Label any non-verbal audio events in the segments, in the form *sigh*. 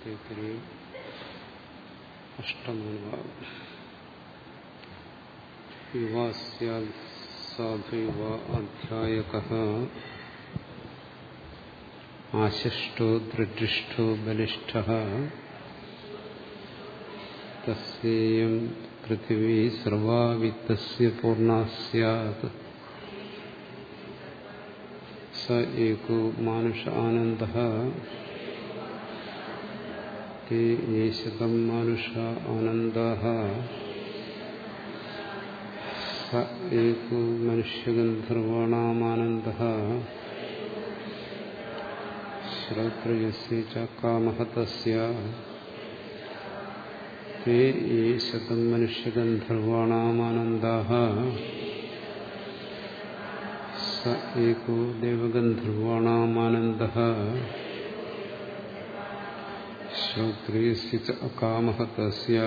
തേക്കരയും അഷ്ടമനുഭാവം യുവാസ്യാൽ സാധുയുവ അധ്യായക ആശിഷ്ടോ ദൃഢിഷ്ടോ ബലിഷ്ഠ തസ്യേയം പൃഥിവീ സർവാവിത്തസ്യ പൂർണ സ്യാത് സ ഏകോ മാനുഷ ആനന്ദ ते ये शतं मानुषा आनन्दाः स एको मनुष्यगन्धर्वाणामानन्दः श्रोत्रयस्य च कामः तस्य ते ये शतं मनुष्यगन्धर्वाणामानन्दाः स एको देवगन्धर्वाणामानन्दः श्रोत्रियस्य च अकामः तस्य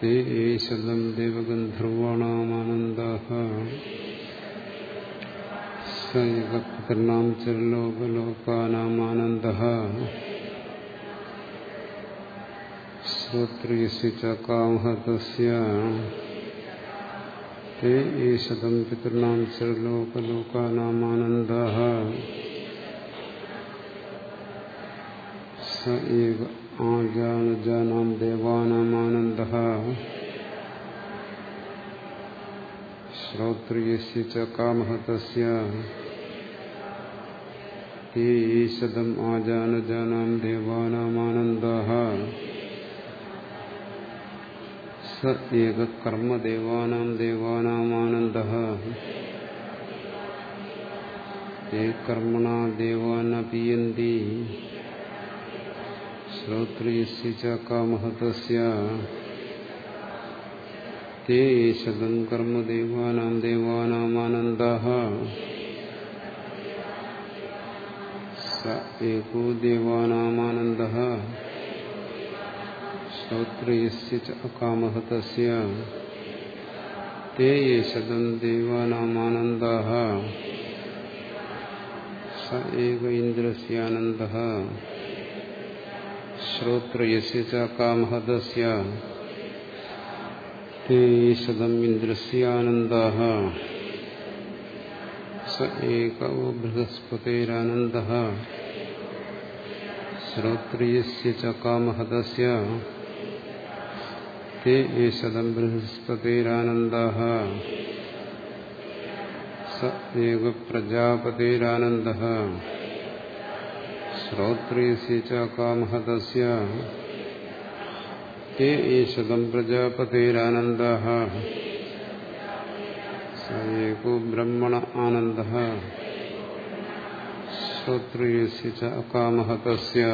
ते एषदं देवगन्धर्वाणामानन्दाः स एव पितॄणां च लोकलोकानामानन्दः श्रोत्रियस्य च कामः तस्य ते एषदं पितॄणां च स एव आजानुजानां देवानामानन्दः श्रोत्रियस्य च कामः तस्य ते ईशदम् आजानुजानां देवानामानन्दाः स एव कर्मदेवानां देवानामानन्दः ये कर्मणा देवानपीयन्ति ശ്രോത്രിയസ്യ ചാമഹതസ്യ തേ ശതം കർമ്മ ദേവാനാം ദേവാനാമാനന്ദാഹ സ ഏകോ ദേവാനാമാനന്ദഃ ശ്രോത്രയസ്യ ച അകാമഹതസ്യ തേ ശതം ദേവാനാമാനന്ദാഹ സ ഏക ഇന്ദ്രസ്യാനന്ദഃ स एव इन्द्रस्यानन्दः श्रोत्रयस्य च कामः तस्य ते शतम् इन्द्रस्यानन्दाः स श्रोत्रेस्य च कामहतस्य। ते ईशतम् प्रजापतेरानन्दः। स एको ब्रह्मण आनन्दः। श्रोत्रेयस्य च अकामहतस्य।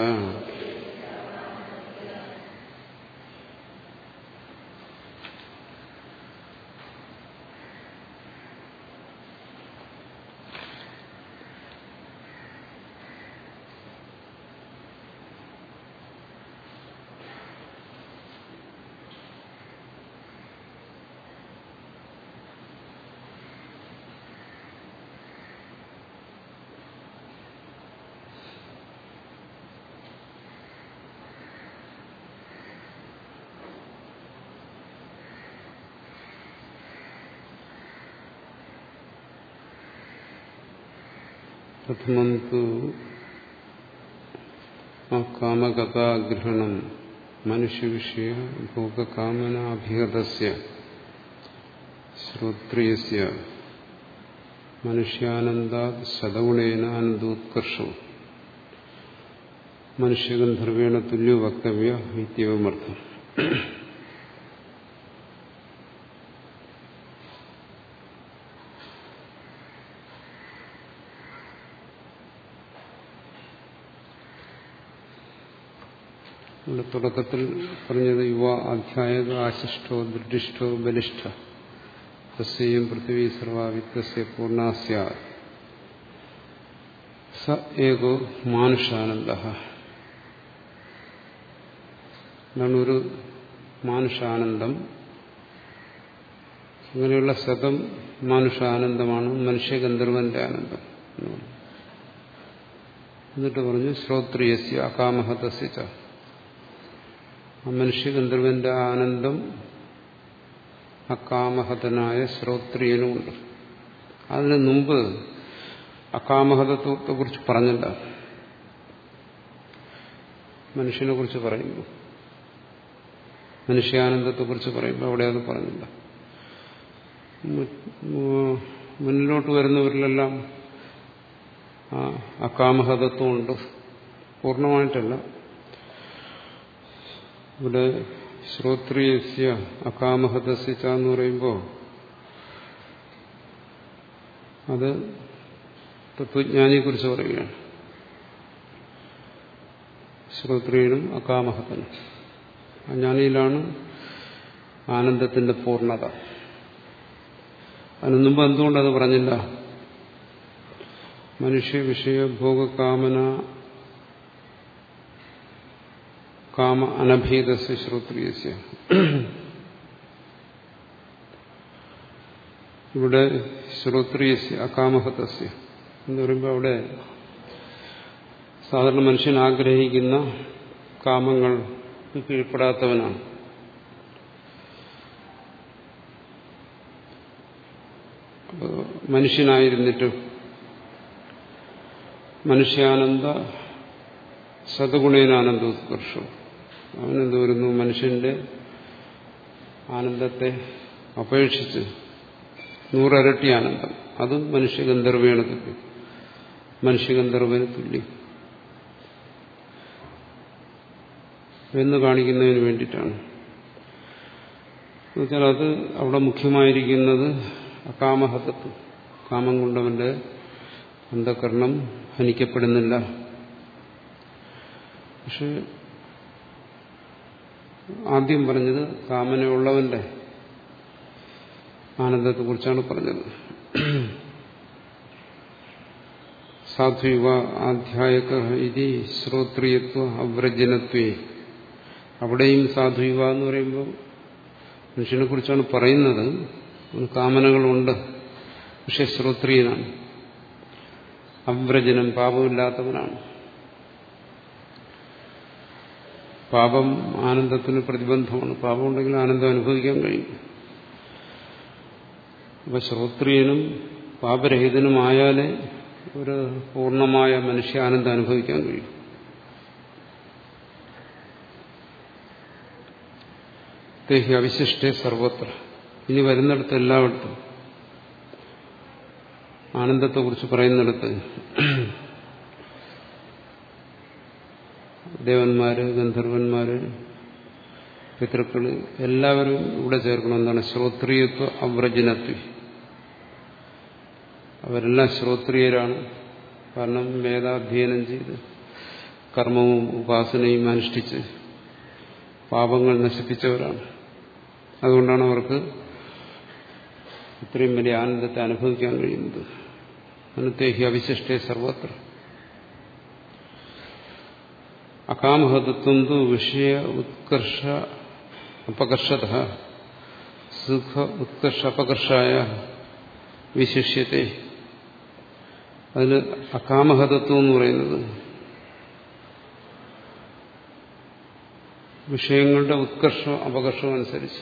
तस्य പ്രഥമം തു കാമകഥാഗ്രഹണം മനുഷ്യവിഷയ ഭോഗകാമനാഭിഗതസ്യ ശ്രോത്രിയസ്യ മനുഷ്യാനന്ദാത് ശതഗുണേന ആനന്ദോത്കർഷവും മനുഷ്യഗന്ധർവേണ തുല്യ വക്തവ്യ ഇത്യവമർത്ഥം തുടക്കത്തിൽ പറഞ്ഞത് യുവ അധ്യായക ആശിഷ്ടോ ദൃഢിഷ്ടോ ബലിഷ്ഠ. തസ്യം പൃഥ്വി സർവാവിത്തസ്യ പൂർണാസ്യ സ ഏകോ മാനുഷാനന്ദ. എന്നാണ് ഒരു മാനുഷാനന്ദം. അങ്ങനെയുള്ള ശതം മാനുഷാനന്ദമാണ് മനുഷ്യഗന്ധർവന്റെ ആനന്ദം എന്നിട്ട് പറഞ്ഞു ശ്രോത്രിയസ്യ അകാമഹതസ്യ ആ മനുഷ്യ ഗന്ധർവന്റെ ആനന്ദം അക്കാമഹതനായ ശ്രോത്രിയനുമുണ്ട് അതിനു മുമ്പ് അക്കാമഹതത്വത്തെ കുറിച്ച് പറഞ്ഞില്ല. മനുഷ്യനെ കുറിച്ച് പറയുമ്പോൾ മനുഷ്യാനന്ദത്തെക്കുറിച്ച് പറയുമ്പോൾ അവിടെ അത് പറഞ്ഞില്ല മുന്നിലോട്ട് വരുന്നവരിലെല്ലാം അക്കാമഹതത്വമുണ്ട് പൂർണമായിട്ടല്ല. ഇവിടെ ശ്രോത്രിയസ്യ അകാമഹതസ്യ എന്ന് പറയുമ്പോൾ അത് തത്വജ്ഞാനിയെക്കുറിച്ച് പറയുകയാണ്. ശ്രോത്രിയനും അകാമഹത്തനും അജ്ഞാനിയിലാണ് ആനന്ദത്തിന്റെ പൂർണത. അതിനു മുമ്പ് എന്തുകൊണ്ടത് പറഞ്ഞില്ല. മനുഷ്യ വിഷയ ഭോഗകാമന കാമ അനഭീതസ്യ ശ്രോത്രിയസ്യ ഇവിടെ ശ്രോത്രിയസ്യ അകാമഹതസ്യ എന്ന് പറയുമ്പോൾ അവിടെ സാധാരണ മനുഷ്യൻ ആഗ്രഹിക്കുന്ന കാമങ്ങൾ കീഴ്പ്പെടാത്തവനാണ്. മനുഷ്യനായിരുന്നിട്ട് മനുഷ്യാനന്ദ ശതഗുണേനാനന്ദ ഉത്കർഷം അവനെന്ത് വരുന്നു മനുഷ്യന്റെ ആനന്ദത്തെ അപേക്ഷിച്ച് നൂറരട്ടി ആനന്ദം. അതും മനുഷ്യഗന്ധർവേണ തുല്യം മനുഷ്യഗന്ധർവന് തുല്യം എന്ന് കാണിക്കുന്നതിന് വേണ്ടിയിട്ടാണ്. എന്നുവെച്ചാൽ അത് അവിടെ മുഖ്യമായിരിക്കുന്നത് അകാമഹത്വം കാമം കൊണ്ടവന്റെ അന്ധകരണം ഹനിക്കപ്പെടുന്നില്ല. പക്ഷെ ആദ്യം പറഞ്ഞത് കാമനയുള്ളവന്റെ ആനന്ദത്തെക്കുറിച്ചാണ് പറഞ്ഞത്. സാധുവ ആധ്യായക ഇതി ശ്രോത്രിയത്വ അവ്രജനത്വേ. അവിടെയും സാധുവ എന്ന് പറയുമ്പോൾ മനുഷ്യനെ കുറിച്ചാണ് പറയുന്നത്. കാമനകളുണ്ട്. പക്ഷെ ശ്രോത്രിയനാണ്. അവ്രജനം പാപമില്ലാത്തവനാണ്. പാപം ആനന്ദത്തിന് പ്രതിബന്ധമാണ്. പാപം ഉണ്ടെങ്കിൽ ആനന്ദം അനുഭവിക്കാൻ കഴിയും. അപ്പൊ ശ്രോത്രിയനും പാപരഹിതനുമായാലേ ഒരു പൂർണമായ മനുഷ്യ ആനന്ദം അനുഭവിക്കാൻ കഴിയും. ദേഹി അവിശിഷ്ടേ സർവത്ര. ഇനി വരുന്നിടത്ത് എല്ലായിടത്തും ആനന്ദത്തെക്കുറിച്ച് പറയുന്നിടത്ത് ദേവന്മാര് ഗന്ധർവന്മാര് പിതൃക്കൾ എല്ലാവരും ഇവിടെ ചേർക്കണം. എന്താണ്? ശ്രോത്രിയത്വ അവ്രജനത്വ അവരെല്ലാം ശ്രോത്രിയരാണ്. കാരണം വേദാധ്യയനം ചെയ്ത് കർമ്മവും ഉപാസനയും അനുഷ്ഠിച്ച് പാപങ്ങൾ നശിപ്പിച്ചവരാണ്. അതുകൊണ്ടാണ് അവർക്ക് ഇത്രയും വലിയ ആനന്ദത്തെ അനുഭവിക്കാൻ കഴിയുന്നത്. അനത്തേഹി അവിശിഷ്ടേ സർവത്ര. അകാമഹതത്വം തു വിഷയ ഉത്കർഷ അപകർഷത സുഖ ഉത്കർഷ അപകർഷായ വിശിഷ്യത്തെ അതിൽ അകാമഹതത്വം എന്ന് പറയുന്നത് വിഷയങ്ങളുടെ ഉത്കർഷവും അപകർഷവും അനുസരിച്ച്.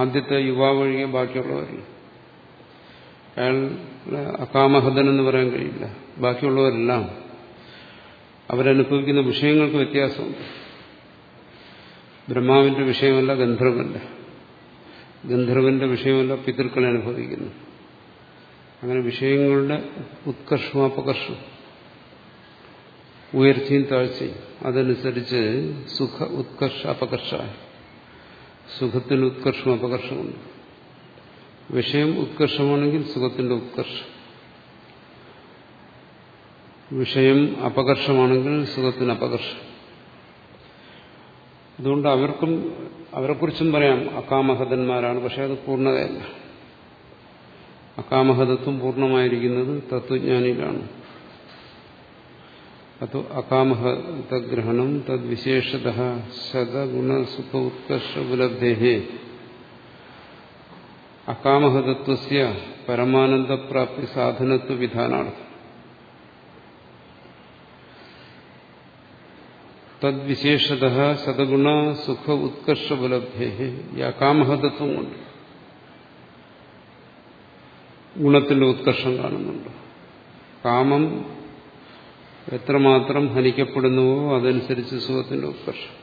ആദ്യത്തെ യുവാവ് ഒഴികെ ബാക്കിയുള്ളവരില്ല അയാൾ അകാമഹതൻ എന്ന് പറയാൻ കഴിയില്ല. ബാക്കിയുള്ളവരെല്ലാം അവരനുഭവിക്കുന്ന വിഷയങ്ങൾക്ക് വ്യത്യാസമുണ്ട് ബ്രഹ്മാവിന്റെ വിഷയമല്ല ഗന്ധർവന്റെ. ഗന്ധർവന്റെ വിഷയമല്ല പിതൃക്കളെ അനുഭവിക്കുന്നു. അങ്ങനെ വിഷയങ്ങളുടെ ഉത്കർഷവും അപകർഷവും ഉയർച്ചയും താഴ്ചയും അതനുസരിച്ച് സുഖ ഉത്കർഷ അപകർഷ. സുഖത്തിന് ഉത്കർഷവും അപകർഷമുണ്ട് വിഷയം ഉത്കർഷമാണെങ്കിൽ സുഖത്തിന്റെ ഉത്കർഷം. വിഷയം അപകർഷമാണെങ്കിൽ സുഖത്തിന് അപകർഷം. അതുകൊണ്ട് അവർക്കും അവരെക്കുറിച്ചും പറയാം അക്കാമഹതന്മാരാണ് പക്ഷെ അത് പൂർണതയല്ല. അക്കാമഹതത്വം പൂർണമായിരിക്കുന്നത് തത്വജ്ഞാനിയിലാണ്. അത് അകാമഹതഗ്രഹണം തദ്വിശേഷത ശതഗുണസുഖ ഉത്കർഷ ഉപലബ്ധേ അകാമഹതത്വസ്യ പരമാനന്ദപ്രാപ്തി സാധനത്വ വിധാനാണ് തദ്വിശേഷത ശതഗുണ സുഖ ഉത്കർഷ ഉപലബ്ധേ ഈ അകാമഹതത്വം കൊണ്ട് ഗുണത്തിന്റെ ഉത്കർഷം കാണുന്നുണ്ട്. കാമം എത്രമാത്രം ഹനിക്കപ്പെടുന്നുവോ അതനുസരിച്ച് സുഖത്തിന്റെ ഉത്കർഷം.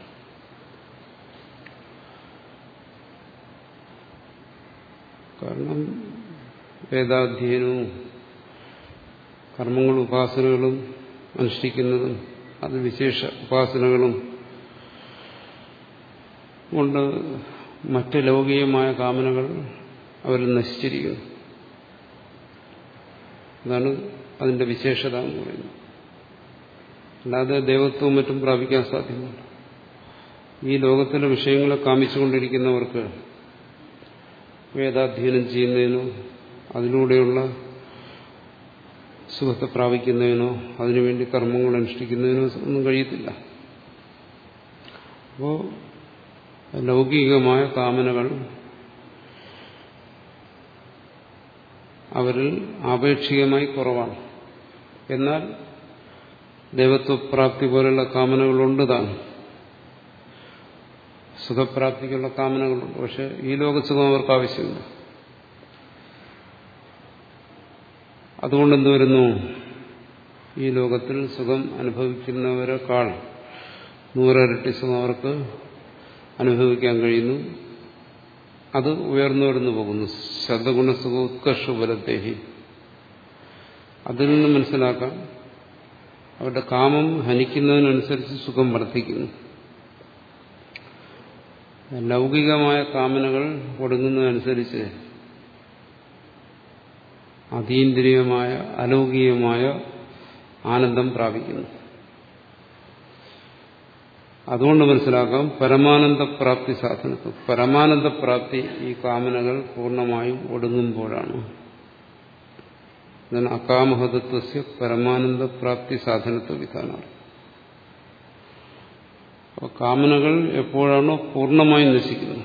കാരണം വേദാധ്യയനവും കർമ്മങ്ങളും ഉപാസനകളും അനുഷ്ഠിക്കുന്നതും അത് വിശേഷ ഉപാസനകളും കൊണ്ട് മറ്റ് ലൗകികമായ കാമനകൾ അവരിൽ നശിച്ചിരിക്കുന്നു. അതാണ് അതിന്റെ വിശേഷത എന്ന് പറയുന്നത്. അല്ലാതെ ദൈവത്വവും മറ്റും പ്രാപിക്കാൻ സാധ്യമല്ല. ഈ ലോകത്തിലെ വിഷയങ്ങളെ കാമിച്ചുകൊണ്ടിരിക്കുന്നവർക്ക് വേദാധ്യയനം ചെയ്യുന്നതിനോ അതിലൂടെയുള്ള സുഖത്തെ പ്രാപിക്കുന്നതിനോ അതിനുവേണ്ടി കർമ്മങ്ങൾ അനുഷ്ഠിക്കുന്നതിനോ ഒന്നും കഴിയത്തില്ല. അപ്പോൾ ലൗകികമായ കാമനകൾ അവരിൽ ആപേക്ഷികമായി കുറവാണ്. എന്നാൽ ദൈവത്വപ്രാപ്തി പോലുള്ള കാമനകളുണ്ട് താൻ സുഖപ്രാപ്തിക്കുള്ള കാമനകളുണ്ട്. പക്ഷെ ഈ ലോകസുഖം അവർക്ക് ആവശ്യമില്ല. അതുകൊണ്ട് എന്ത് വരുന്നു? ഈ ലോകത്തിൽ സുഖം അനുഭവിക്കുന്നവരെക്കാൾ നൂറരട്ടി സുഖം അവർക്ക് അനുഭവിക്കാൻ കഴിയുന്നു. അത് ഉയർന്നു വരുന്നു പോകുന്നു. ശതഗുണസുഖ ഉത്കർഷ ഉപലത്തേഹി അതിൽ നിന്ന് മനസ്സിലാക്കാം. അവരുടെ കാമം ഹനിക്കുന്നതിനനുസരിച്ച് സുഖം വർദ്ധിക്കുന്നു. ലൗകികമായ കാമനകൾ ഒടുങ്ങുന്നതനുസരിച്ച് അതീന്ദ്രിയമായ അലൗകികമായ ആനന്ദം പ്രാപിക്കുന്നു. അതുകൊണ്ട് മനസ്സിലാക്കാം പരമാനന്ദപ്രാപ്തി സാധനത്വം. പരമാനന്ദപ്രാപ്തി ഈ കാമനകൾ പൂർണമായും ഒടുങ്ങുമ്പോഴാണ്. അക്കാമഹതത്വസ്യ പരമാനന്ദപ്രാപ്തി സാധനത്വ വിധാനമാണ് അപ്പോൾ കാമനകൾ എപ്പോഴാണോ പൂർണമായും നശിക്കുന്നത്.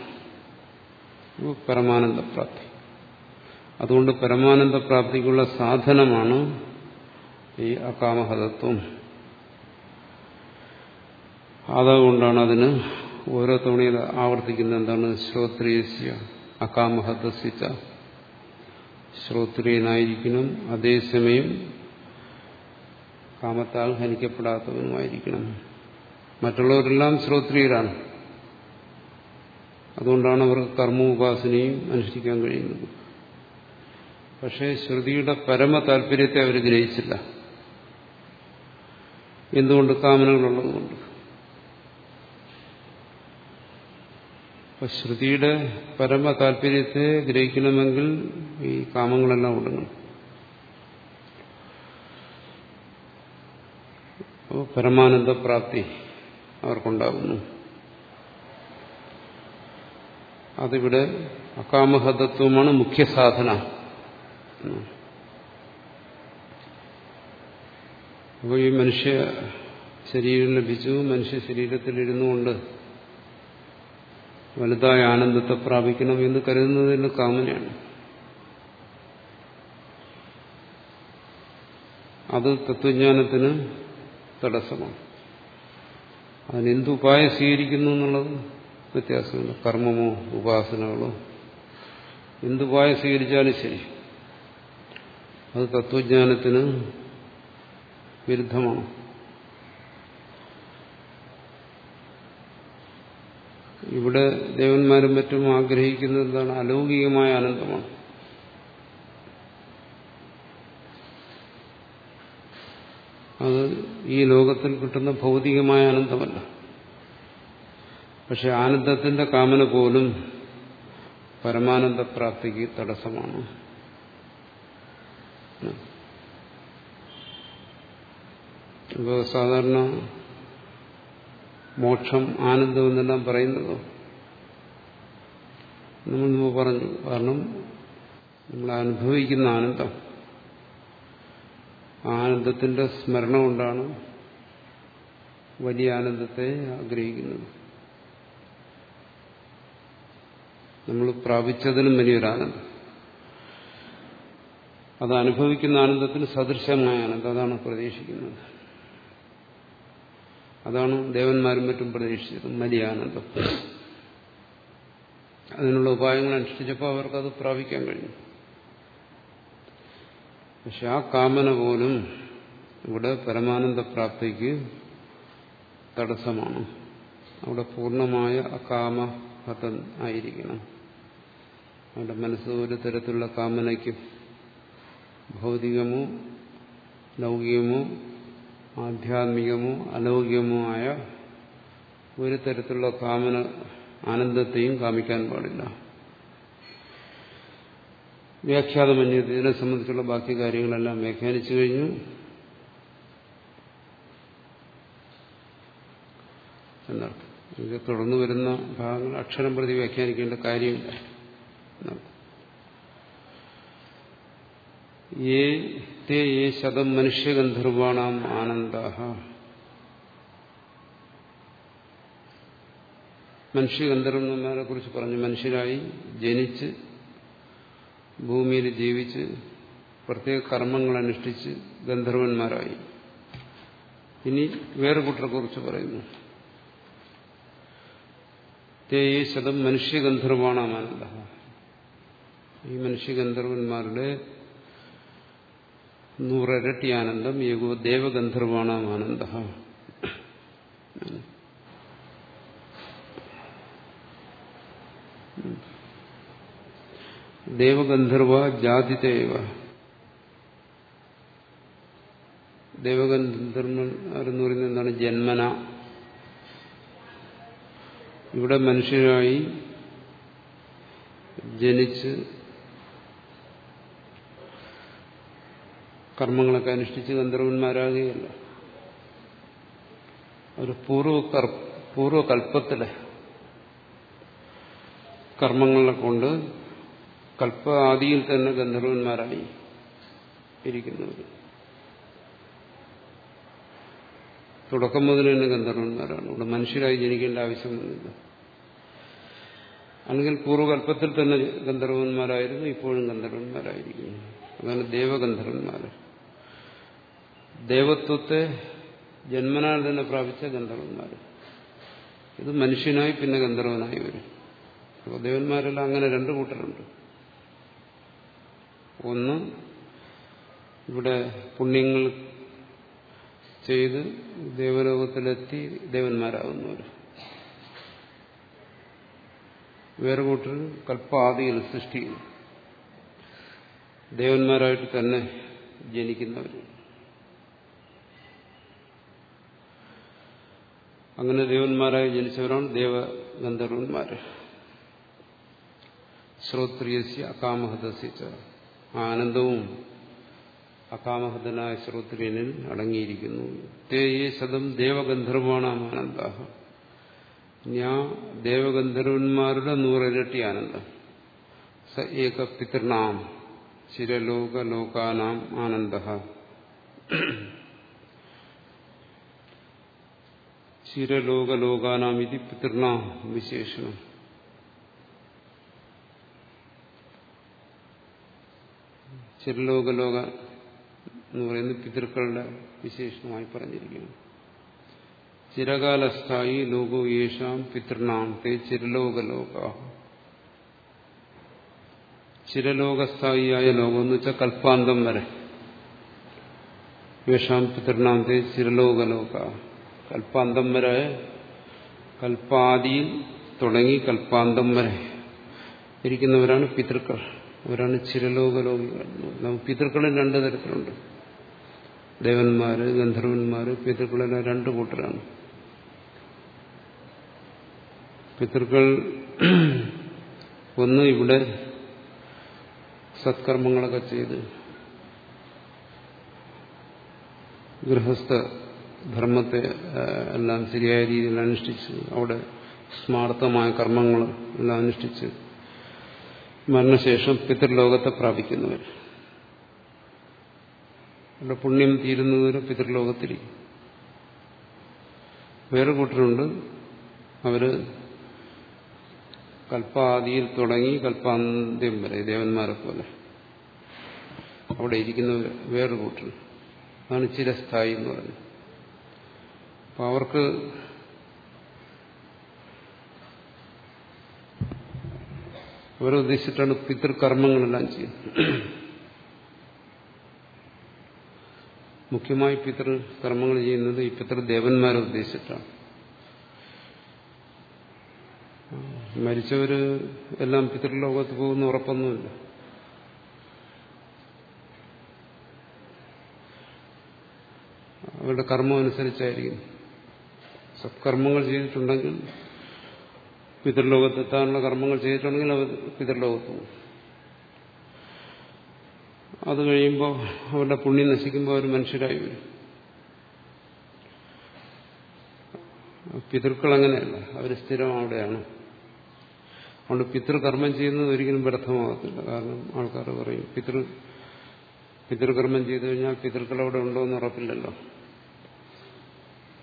പരമാനന്ദപ്രാപ്തി അതുകൊണ്ട് പരമാനന്ദപ്രാപ്തിക്കുള്ള സാധനമാണ് ഈ അകാമഹതത്വം. അതുകൊണ്ടാണ് അതിന് ഓരോ തവണയിൽ ആവർത്തിക്കുന്നത് എന്താണ്? ശ്രോത്രിയസ്യ അകാമഹതസിച്ച ശ്രോത്രിയനായിരിക്കണം അതേസമയം കാമത്താൽ ഹനിക്കപ്പെടാത്തവനുമായിരിക്കണം. മറ്റുള്ളവരെല്ലാം ശ്രോത്രിയരാണ്. അതുകൊണ്ടാണ് അവർ കർമ്മോപാസനയും അനുഷ്ഠിക്കാൻ കഴിയുന്നത്. പക്ഷേ ശ്രുതിയുടെ പരമ താല്പര്യത്തെ അവർ ഗ്രഹിച്ചില്ല. എന്തുകൊണ്ട് കാമനകളുള്ളതുകൊണ്ട്? അപ്പൊ ശ്രുതിയുടെ പരമ താല്പര്യത്തെ ഗ്രഹിക്കണമെങ്കിൽ ഈ കാമങ്ങളെല്ലാം ഒടുങ്ങണം. പരമാനന്ദപ്രാപ്തി. അവർക്കുണ്ടാകുന്നു. അതിവിടെ അകാമഹതത്വമാണ് മുഖ്യ സാധന. അപ്പോൾ ഈ മനുഷ്യ ശരീരം ലഭിച്ചു മനുഷ്യ ശരീരത്തിൽ കൊണ്ട് വലുതായ ആനന്ദത്തെ പ്രാപിക്കണം എന്ന് കരുതുന്നതിന് കാമനയാണ് അത് തത്വജ്ഞാനത്തിന് തടസ്സമാണ്. അതിനെന്ത് ഉപായം സ്വീകരിക്കുന്നു എന്നുള്ളത് വ്യത്യാസമില്ല. കർമ്മമോ ഉപാസനകളോ. എന്തുപായം സ്വീകരിച്ചാലും ശരി. അത് തത്വജ്ഞാനത്തിന് വിരുദ്ധമാണ്. ഇവിടെ ദേവന്മാരും മറ്റും ആഗ്രഹിക്കുന്നത് എന്താണ്? അലൗകികമായ ആനന്ദമാണ്. അത് ഈ ലോകത്തിൽ കിട്ടുന്ന ഭൗതികമായ ആനന്ദമല്ല. പക്ഷെ ആനന്ദത്തിന്റെ കാമന പോലും പരമാനന്ദപ്രാപ്തിക്ക് തടസ്സമാണ്. ഇപ്പോൾ സാധാരണ മോക്ഷം ആനന്ദം എന്നെല്ലാം പറയുന്നതോ? നമ്മൾ പറഞ്ഞു കാരണം നമ്മൾ അനുഭവിക്കുന്ന ആനന്ദം. ആനന്ദത്തിന്റെ സ്മരണ കൊണ്ടാണ് വലിയ ആനന്ദത്തെ ആഗ്രഹിക്കുന്നത്. നമ്മൾ പ്രാപിച്ചതിനും വലിയൊരു ആനന്ദം. അത് അനുഭവിക്കുന്ന ആനന്ദത്തിന് സദൃശമായ ആനന്ദം അതാണ് പ്രതീക്ഷിക്കുന്നത്. അതാണ് ദേവന്മാരും മറ്റും പ്രതീക്ഷിച്ചത് വലിയ ആനന്ദം. അതിനുള്ള ഉപായങ്ങൾ അനുഷ്ഠിച്ചപ്പോൾ അവർക്കത് പ്രാപിക്കാൻ കഴിഞ്ഞു. പക്ഷെ ആ കാമന പോലും ഇവിടെ പരമാനന്ദ പ്രാപ്തിക്ക് തടസ്സമാണ്. അവിടെ പൂർണമായ അകാമഹതൻ ആയിരിക്കണം. അവിടെ മനസ്സ് ഒരു തരത്തിലുള്ള കാമനയ്ക്ക് ഭൗതികമോ ലൗകികമോ ആധ്യാത്മികമോ അലൗകികമോ ആയ ഒരു തരത്തിലുള്ള കാമന ആനന്ദത്തെയും കാമിക്കാൻ പാടില്ല. വ്യാഖ്യാതമന്യ ഇതിനെ സംബന്ധിച്ചുള്ള ബാക്കി കാര്യങ്ങളെല്ലാം വ്യാഖ്യാനിച്ചു കഴിഞ്ഞു. എന്നർത്ഥം. ഇത് തുടർന്നു വരുന്ന ഭാഗങ്ങൾ അക്ഷരം പ്രതി വ്യാഖ്യാനിക്കേണ്ട കാര്യമില്ല ശതം മനുഷ്യഗന്ധർവാണാം ആനന്ദ മനുഷ്യഗന്ധർവന്മാരെ കുറിച്ച് പറഞ്ഞു മനുഷ്യരായി ജനിച്ച് ഭൂമിയിൽ ജീവിച്ച് പ്രത്യേക കർമ്മങ്ങൾ അനുഷ്ഠിച്ച് ഗന്ധർവന്മാരായി. ഇനി വേറെ കൂട്ടരെ കുറിച്ച് പറയുന്നു. തേ ശതം മനുഷ്യഗന്ധർവാണ് ആനന്ദ ഈ മനുഷ്യഗന്ധർവന്മാരുടെ നൂറരട്ടി ആനന്ദം ഏകോ ദേവഗന്ധർവാണ് ആനന്ദ ദേവഗന്ധർവ ജാതിദേവ ദേവഗന്ധർവന്മാരെന്ന് പറയുന്നത് എന്താണ്? ജന്മന. ഇവിടെ മനുഷ്യരായി ജനിച്ച് കർമ്മങ്ങളൊക്കെ അനുഷ്ഠിച്ച് ഗന്ധർവന്മാരാകുകയല്ല. ഒരു പൂർവ പൂർവകൽപ്പത്തിലെ കർമ്മങ്ങളെ കൊണ്ട് കൽപ്പ ആദിയിൽ തന്നെ ഗന്ധർവന്മാരായി ഇരിക്കുന്നവർ തുടക്കം മുതൽ തന്നെ ഗന്ധർവന്മാരാണ്. ഇവിടെ മനുഷ്യരായി ജനിക്കേണ്ട ആവശ്യമൊന്നുമില്ല. അല്ലെങ്കിൽ പൂർവകൽപ്പത്തിൽ തന്നെ ഗന്ധർവന്മാരായിരുന്നു ഇപ്പോഴും ഗന്ധർവന്മാരായിരിക്കുന്നു. അതാണ് ദേവഗന്ധർവന്മാർ ദേവത്വത്തെ ജന്മനാൽ തന്നെ പ്രാപിച്ച ഗന്ധർവന്മാർ ഇത് മനുഷ്യനായി പിന്നെ ഗന്ധർവനായി വരും. അപ്പോൾ ദേവന്മാരെല്ലാം അങ്ങനെ രണ്ടു കൂട്ടരുണ്ട്. ഒന്ന് ഇവിടെ പുണ്യങ്ങൾ ചെയ്ത് ദേവലോകത്തിലെത്തി ദേവന്മാരാകുന്നവർ വേറെ കൂട്ടർ കൽപ്പാദിയിൽ സൃഷ്ടിക്കുന്നു. ദേവന്മാരായിട്ട് തന്നെ ജനിക്കുന്നവർ അങ്ങനെ ദേവന്മാരായി ജനിച്ചവരാണ് ദേവഗന്ധർവന്മാർ ശ്രോത്രിയസ്യ അകാമഹതസിച്ച ആനന്ദവും അകാമഹതനായ ശ്രോത്രിയനിൽ അടങ്ങിയിരിക്കുന്നു. തേ ശതം ദേവഗന്ധർവാണ് ആനന്ദ ഞാ ദേവഗന്ധർവന്മാരുടെ നൂറിരട്ടി ആനന്ദം. സ ഏക പിതൃണാം ചിരലോക ലോകാനാം ആനന്ദ ചിരലോകലോകാനാം ഇത് പിതൃണാം വിശേഷണം. ചിരലോകലോക എന്ന് പറയുന്നത് പിതൃക്കളുടെ വിശേഷണമായി പറഞ്ഞിരിക്കുന്നു. ചിരകാലസ്ഥായി ലോകോ യേശാം പിതൃണാം തേ ചിരലോകലോക. ചിരലോകസ്ഥായിയായ ലോകം എന്ന് വെച്ചാൽ കൽപ്പാന്തം വരെ. യേഷാം തേ ചിരലോകലോക. കൽപ്പാന്തം വരെ കൽപ്പാദിയിൽ തുടങ്ങി കൽപ്പാന്തം വരെ ഇരിക്കുന്നവരാണ് പിതൃക്കൾ. അവരാണ് ചിരലോകലോകികൾ നമുക്ക് പിതൃക്കളിൽ രണ്ടു തരത്തിലുണ്ട്. ദേവന്മാര് ഗന്ധർവന്മാര് പിതൃക്കളെല്ലാം രണ്ടു കൂട്ടരാണ്. പിതൃക്കൾ ഒന്ന് ഇവിടെ സത്കർമ്മങ്ങളൊക്കെ ചെയ്ത് ഗൃഹസ്ഥ ധർമ്മത്തെ എല്ലാം ശരിയായ രീതിയിൽ അനുഷ്ഠിച്ച് അവിടെ സ്മാർത്ഥമായ കർമ്മങ്ങൾ എല്ലാം അനുഷ്ഠിച്ച് മരണശേഷം പിതൃലോകത്തെ പ്രാപിക്കുന്നവർ. അവരുടെ പുണ്യം തീരുന്നതുവരെ പിതൃലോകത്തിരിക്കും. വേറെ കൂട്ടരുണ്ട്. അവർ കൽപ്പാദിയിൽ തുടങ്ങി കൽപ്പാന്ത്യം വരെ ദേവന്മാരെ പോലെ. അവിടെ ഇരിക്കുന്ന വേറൊരു കൂട്ടർ അതാണ് ചിരസ്ഥായി എന്ന് പറയുന്നത്. അപ്പൊ അവർക്ക് അവരെ ഉദ്ദേശിച്ചിട്ടാണ് പിതൃകർമ്മങ്ങളെല്ലാം ചെയ്യുന്നത്. മുഖ്യമായി പിതൃകർമ്മങ്ങൾ ചെയ്യുന്നത് ഈ പിതൃദേവന്മാരെ ഉദ്ദേശിച്ചിട്ടാണ്. മരിച്ചവര് എല്ലാം പിതൃലോകത്ത് പോകുന്ന ഉറപ്പൊന്നുമില്ല. അവരുടെ കർമ്മം അനുസരിച്ചായിരിക്കും. സത്കർമ്മങ്ങൾ ചെയ്തിട്ടുണ്ടെങ്കിൽ പിതൃലോകത്തെത്താനുള്ള കർമ്മങ്ങൾ ചെയ്തിട്ടുണ്ടെങ്കിൽ അവർ പിതൃലോകത്ത്. അത് കഴിയുമ്പോൾ അവരുടെ പുണ്യം നശിക്കുമ്പോൾ അവർ മനുഷ്യരായി വരും. പിതൃക്കൾ അങ്ങനെയല്ല അവർ സ്ഥിരം അവിടെയാണ്. അതുകൊണ്ട് പിതൃകർമ്മം ചെയ്യുന്നത് ഒരിക്കലും വ്യർത്ഥമാകത്തില്ല. കാരണം ആൾക്കാർ പറയും പിതൃ പിതൃകർമ്മം ചെയ്തു കഴിഞ്ഞാൽ പിതൃക്കൾ അവിടെ ഉണ്ടോ എന്ന് ഉറപ്പില്ലല്ലോ.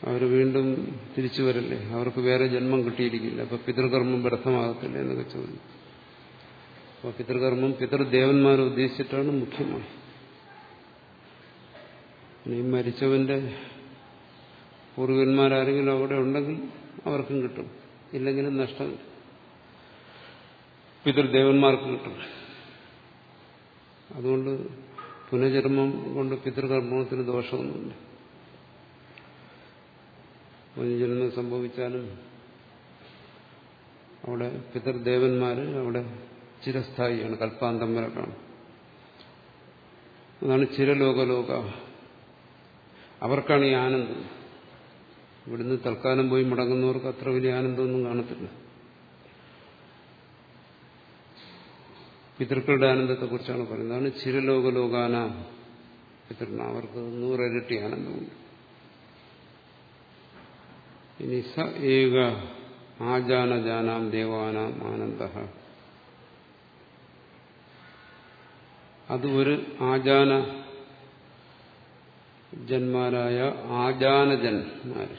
അവർ വീണ്ടും തിരിച്ചു വരല്ലേ? അവർക്ക് വേറെ ജന്മം കിട്ടിയിരിക്കില്ല. അപ്പൊ പിതൃകർമ്മം വ്യർത്ഥമാകത്തില്ല എന്നൊക്കെ ചോദിച്ചു. അപ്പോൾ പിതൃകർമ്മം പിതൃദേവന്മാരെ ഉദ്ദേശിച്ചിട്ടാണ് മുഖ്യമായി ഈ മരിച്ചവന്റെ പൂർവികന്മാരാരെങ്കിലും അവിടെ ഉണ്ടെങ്കിൽ അവർക്കും കിട്ടും. ഇല്ലെങ്കിലും നഷ്ടം പിതൃദേവന്മാർക്ക് കിട്ടും. അതുകൊണ്ട് പുനർജന്മം കൊണ്ട് പിതൃകർമ്മത്തിന് ദോഷമൊന്നുമില്ല. പുനർജന്മം സംഭവിച്ചാലും അവിടെ പിതൃദേവന്മാര് അവിടെ ചിരസ്ഥായിയാണ് കൽപ്പാന്തം വരെ കാണും അതാണ് ചിരലോകലോക. അവർക്കാണ് ഈ ആനന്ദം. ഇവിടുന്ന് തൽക്കാലം പോയി മുടങ്ങുന്നവർക്ക് അത്ര വലിയ ആനന്ദമൊന്നും കാണത്തില്ല. പിതൃക്കളുടെ ആനന്ദത്തെക്കുറിച്ചാണ് പറയുന്നത്. അതാണ് ചിരലോകലോകാന. പിതൃ അവർക്ക് നൂറിരട്ടി ആനന്ദമുണ്ട്. ഇനി സ ഏക ആജാനജാനാം ദേവാനാം ആനന്ദ. അത് ഒരു ആജാന ജന്മാരായ ആജാനജന്മാർ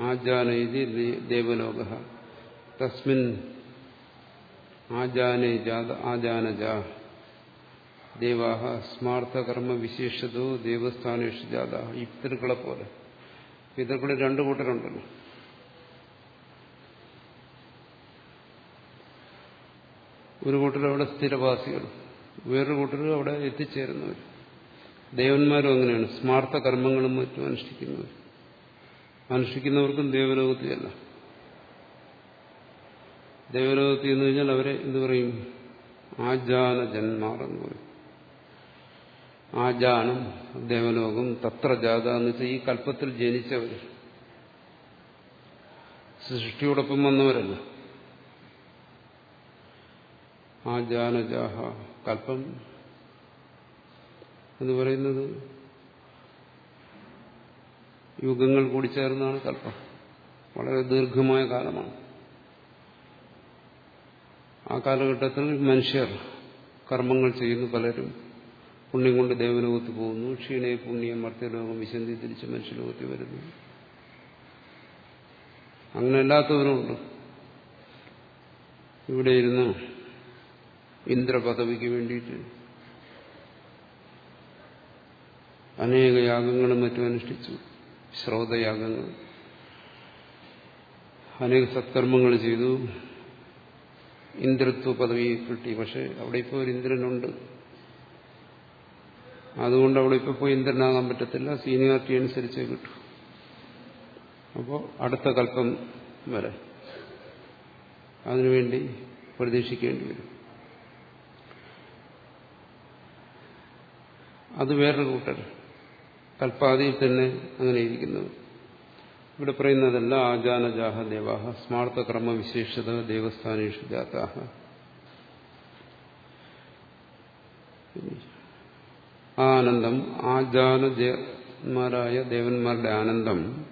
ആജാന ഇത് ദേവലോക. തസ്മിൻ ആജാനേ ജാത ആജാനജ. ദേവാഹ സ്മാർത്ഥകർമ്മ വിശേഷതോ ദേവസ്ഥാനേഷു ജാത ഈ പിതൃക്കളെ പോലെ പിതൃക്കളിൽ രണ്ടു കൂട്ടരുണ്ടല്ലോ. ഒരു കൂട്ടർ അവിടെ സ്ഥിരവാസികൾ വേറൊരു കൂട്ടർ അവിടെ എത്തിച്ചേരുന്നവർ ദേവന്മാരും അങ്ങനെയാണ്. സ്മാർത്ഥ കർമ്മങ്ങളും മറ്റും അനുഷ്ഠിക്കുന്നവർ അനുഷ്ഠിക്കുന്നവർക്കും ദേവലോകത്തിലല്ല. ദേവലോകത്തിൽ എന്ന് കഴിഞ്ഞാൽ അവരെ എന്തു പറയും? ആജാന ജന്മാർ എന്ന് പറയും. ആജാനം ദേവലോകം തത്ര ജാത എന്ന് വെച്ചാൽ ഈ കല്പത്തിൽ ജനിച്ചവർ സൃഷ്ടിയോടൊപ്പം വന്നവരല്ല. ആ ആജാനജാഹ കൽപ്പം എന്ന് പറയുന്നത് യുഗങ്ങൾ കൂടി ചേർന്നാണ് കൽപ്പം. വളരെ ദീർഘമായ കാലമാണ്. ആ കാലഘട്ടത്തിൽ മനുഷ്യർ കർമ്മങ്ങൾ ചെയ്യുന്നു പലരും. പുണ്യം കൊണ്ട് ദേവലോകത്ത് പോകുന്നു. ക്ഷീണയെ പുണ്യം മർത്യലോകം വിശന്തി തിരിച്ച് മനുഷ്യലോകത്തിൽ വരുന്നു. അങ്ങനെ അല്ലാത്തവരുമുണ്ട് ഇവിടെ ഇരുന്ന് ഇന്ദ്രപദവിക്ക് വേണ്ടിയിട്ട് അനേക യാഗങ്ങളും മറ്റും അനുഷ്ഠിച്ചു. ശ്രോതയാഗങ്ങൾ. അനേക സത്കർമ്മങ്ങൾ ചെയ്തു. ഇന്ദ്രത്വ പദവി കിട്ടി. പക്ഷെ അവിടെ ഇപ്പോൾ ഒരു ഇന്ദ്രനുണ്ട്. അതുകൊണ്ട് അവിടെ ഇപ്പൊ പോയി ഇന്ദ്രനാകാൻ പറ്റത്തില്ല. സീനിയോറിറ്റി അനുസരിച്ച് കിട്ടും. അപ്പോൾ അടുത്ത കല്പം വരെ. അതിനുവേണ്ടി പ്രതീക്ഷിക്കേണ്ടി വരും. അത് വേറൊരു കൂട്ടർ കൽപ്പാതിയിൽ തന്നെ അങ്ങനെ ഇരിക്കുന്നത് ഇവിടെ പറയുന്നതല്ല ആജാനജാഹ ദേവാഹ സ്മാർത്ഥ ക്രമവിശേഷത ദേവസ്ഥാനേഷു ജാതാഹ. ആനന്ദം ആജാനമാരായ ദേവന്മാരുടെ ആനന്ദം.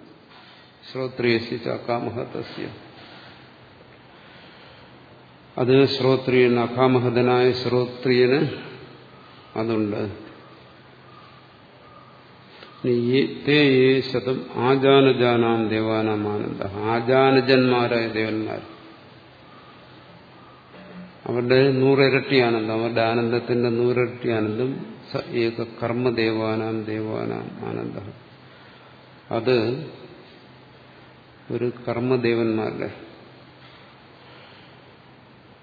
ശ്രോത്രിയസി ചാക്കാമഹതസ്യ അത് ശ്രോത്രിയൻ അഖാമഹതനായ ശ്രോത്രിയന് അതുണ്ട്. ശതം ആജാനജാനാം ദേവാനാം ആനന്ദ. ആജാനജന്മാരായ ദേവന്മാർ. അവരുടെ നൂറിരട്ടി അവരുടെ ആനന്ദത്തിന്റെ നൂറിരട്ടി ആനന്ദം ഏക കർമ്മദേവാനാം ദേവാനാം ആനന്ദ. അത് ഒരു കർമ്മദേവന്മാരുടെ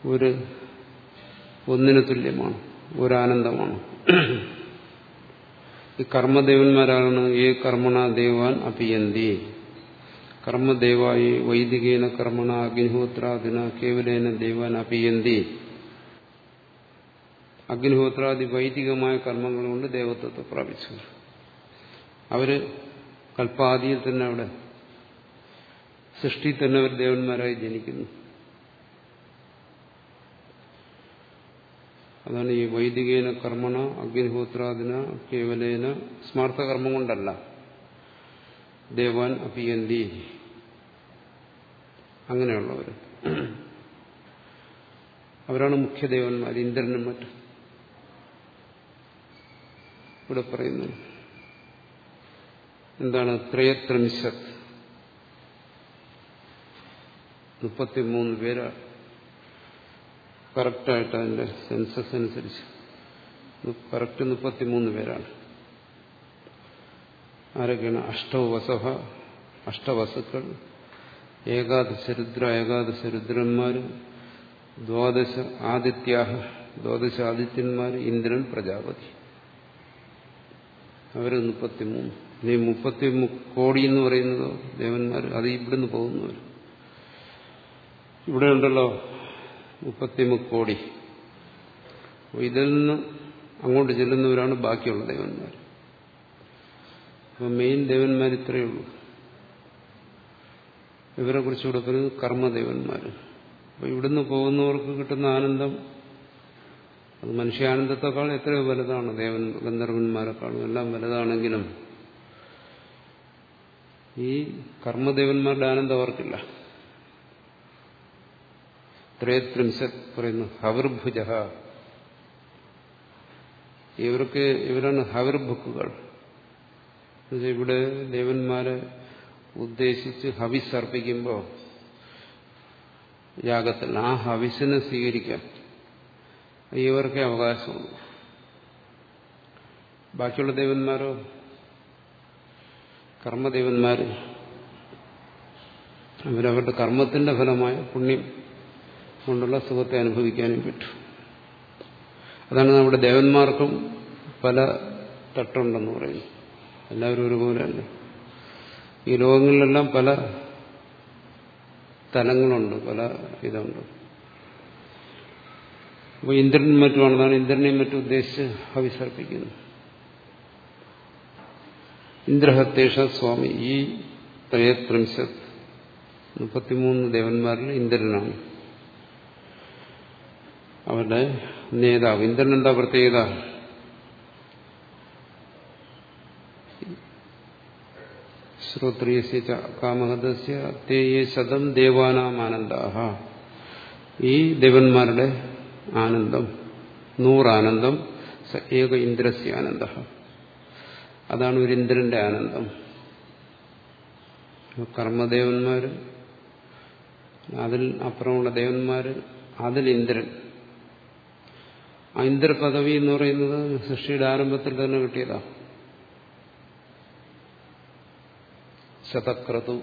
ഒരു ഒന്നിനു തുല്യമാണ് ഒരാനന്ദമാണ്. ഈ കർമ്മദേവന്മാരാണ് ഏ കർമ്മണ ദേവാൻ അപിയന്തി കർമ്മദേവായി വൈദികേന കർമ്മണ അഗ്നിഹോത്രാദിന കേവലേന ദേവാൻ അപിയന്തി അഗ്നിഹോത്രാദി വൈദികമായ കർമ്മങ്ങൾ കൊണ്ട് ദേവത്വത്തെ പ്രാപിച്ചു. അവർ കൽപ്പാദിയിൽ തന്നെ അവിടെ സൃഷ്ടി തന്നെ അവർ ദേവന്മാരായി ജനിക്കുന്നു. അതാണ് ഈ വൈദികേന കർമ്മണ അഗ്നിഹോത്രാദിന കേവലേന സ്മാർത്ഥകർമ്മം കൊണ്ടല്ല. ദേവാൻ അപിയന്തി അങ്ങനെയുള്ളവർ അവരാണ് മുഖ്യദേവന്മാർ ഇന്ദ്രനും മറ്റും. ഇവിടെ പറയുന്നത് എന്താണ് ത്രയത്രംശത് മുപ്പത്തിമൂന്ന് പേരാണ് കറക്റ്റായിട്ട് അതിന്റെ സെൻസസ് അനുസരിച്ച്. കറക്റ്റ് മുപ്പത്തിമൂന്ന് പേരാണ്. ആരൊക്കെയാണ്? അഷ്ടവസഭ അഷ്ടവസുക്കൾ ഏകാദശരുദ്ര ഏകാദശരുദ്രന്മാർ ദ്വാദശ ആദിത്യാഹ ദ്വാദശ ആദിത്യന്മാർ ഇന്ദ്രൻ പ്രജാപതി. അവർ മുപ്പത്തിമൂന്ന്. ഈ മുപ്പത്തി കോടി എന്ന് പറയുന്നതോ ദേവന്മാർ അത് ഇവിടുന്ന് പോകുന്നവർ ഇവിടെ ഉണ്ടല്ലോ മുപ്പത്തിമുക്കോടി ഇതിൽ നിന്ന് അങ്ങോട്ട് ചെല്ലുന്നവരാണ് ബാക്കിയുള്ള ദേവന്മാർ അപ്പൊ മെയിൻ ദേവന്മാർ ഇത്രയേ ഉള്ളൂ. ഇവരെ കുറിച്ച് പറയുന്നത് കർമ്മദേവന്മാർ അപ്പൊ ഇവിടുന്ന് പോകുന്നവർക്ക് കിട്ടുന്ന ആനന്ദം അത് മനുഷ്യാനന്ദത്തെക്കാൾ എത്രയോ വലുതാണ് ദേവൻ ഗന്ധർവന്മാരെക്കാളും എല്ലാം വലുതാണെങ്കിലും ഈ കർമ്മദേവന്മാരുടെ ആനന്ദം അവർക്കില്ല. ത്രയത്രിംശത് പറയുന്നു ഹവിർഭുജ. ഇവർക്ക് ഇവരാണ് ഹവിർഭുക്കുകൾ. ഇവിടെ ദേവന്മാരെ ഉദ്ദേശിച്ച് ഹവിസ് അർപ്പിക്കുമ്പോൾ യാഗത്തിൽ ആ ഹവിസിനെ സ്വീകരിക്കാൻ ഇവർക്കേ അവകാശമുള്ളൂ. ബാക്കിയുള്ള ദേവന്മാരോ? കർമ്മദേവന്മാര്. അവരവരുടെ കർമ്മത്തിന്റെ ഫലമായ പുണ്യം കൊണ്ടുള്ള സുഖത്തെ അനുഭവിക്കാനും പറ്റും. അതാണ് നമ്മുടെ ദേവന്മാർക്കും പല തട്ടുണ്ടെന്ന് പറയുന്നു എല്ലാവരും ഒരുപോലെയല്ല? ഈ ലോകങ്ങളിലെല്ലാം പല തലങ്ങളുണ്ട് പല ഇതുണ്ട്. അപ്പോൾ ഇന്ദ്രനും മറ്റുമാണെന്നാണ് ഇന്ദ്രനെയും മറ്റും ഉദ്ദേശിച്ച് ഹവിസർപ്പിക്കുന്നു ഇന്ദ്രഹത്തേഷ സ്വാമി ഈ ത്രയത്രിംശത് മുപ്പത്തിമൂന്ന് ദേവന്മാരിൽ ഇന്ദ്രനാണ്. അവരുടെ നേതാവ് ഇന്ദ്രൻ എന്താ പ്രത്യേകത? ശ്രോത്രിയസ്യ തേ ഈ ദേവന്മാരുടെ ആനന്ദം നൂറാനന്ദം സ ഏക ഇന്ദ്രസ്യ ആനന്ദ. അതാണ് ഒരു ഇന്ദ്രന്റെ ആനന്ദം. കർമ്മദേവന്മാര് അതിൽ അപ്പുറമുള്ള ദേവന്മാര് അതിൽ ഇന്ദ്രൻ. ആ ഇന്ദ്രപദവി എന്ന് പറയുന്നത് സൃഷ്ടിയുടെ ആരംഭത്തിൽ തന്നെ കിട്ടിയതാ. ശതക്രതു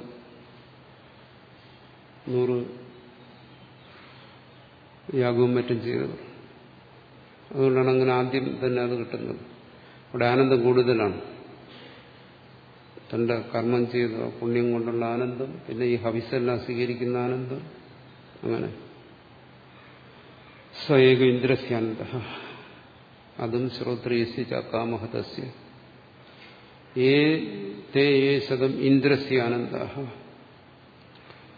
നൂറ് യാഗവും മറ്റും ചെയ്തത്. അതുകൊണ്ടാണ് അങ്ങനെ ആദ്യം തന്നെ അത് കിട്ടുന്നത്. അവിടെ ആനന്ദം കൂടുതലാണ്. തന്റെ കർമ്മം ചെയ്ത പുണ്യം കൊണ്ടുള്ള ആനന്ദം പിന്നെ ഈ ഹവിസെല്ലാം സ്വീകരിക്കുന്ന ആനന്ദം അങ്ങനെ. സ്വയേക ഇന്ദ്രസ്യാനന്ദ. അതും ശ്രോത്രിയസ്യ ചാക്കാമഹതസ്യ ഏ തേ ഏ ശതം ഇന്ദ്രസ്യ ആനന്ദ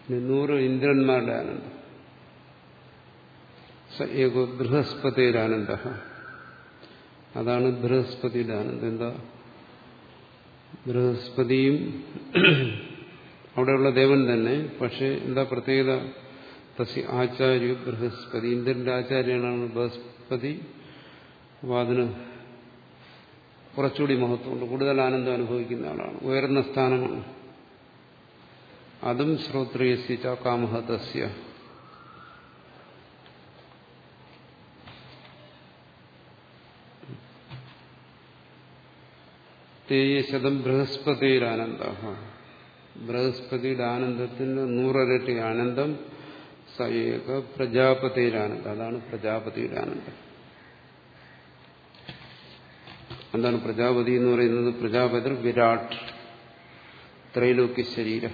നൂറ് ഇന്ദ്രന്മാരുടെ ആനന്ദം. സ ഏകോ ആനന്ദ അതാണ് ബൃഹസ്പതിയുടെ ആനന്ദം. എന്താ? ബൃഹസ്പതിയും *clears throat* അവിടെയുള്ള ദേവൻ തന്നെ. പക്ഷെ എന്താ പ്രത്യേകത? തസ്യ ആചാര്യ ബൃഹസ്പതി. ഇന്ദ്രന്റെ ആചാര്യനാണ് ബൃഹസ്പതി. അപ്പോൾ അതിന് കുറച്ചുകൂടി മഹത്വമുണ്ട്. കൂടുതൽ ആനന്ദം അനുഭവിക്കുന്ന ആളാണ്. ഉയർന്ന സ്ഥാനമാണ്. അതും ശ്രോത്രിയസ്യ കാമഹതസ്യ. ശതം ശതം ബൃഹസ്പതിയിലാനന്ദ ബൃഹസ്പതിയുടെ ആനന്ദത്തിന് നൂറരട്ടി ആനന്ദം സയേക പ്രജാപതിയിലാനന്ദം അതാണ് പ്രജാപതിയുടെ ആനന്ദം. എന്താണ് പ്രജാപതി എന്ന് പറയുന്നത്? പ്രജാപതി വിരാട്. ത്രൈലോക്യ ശരീര.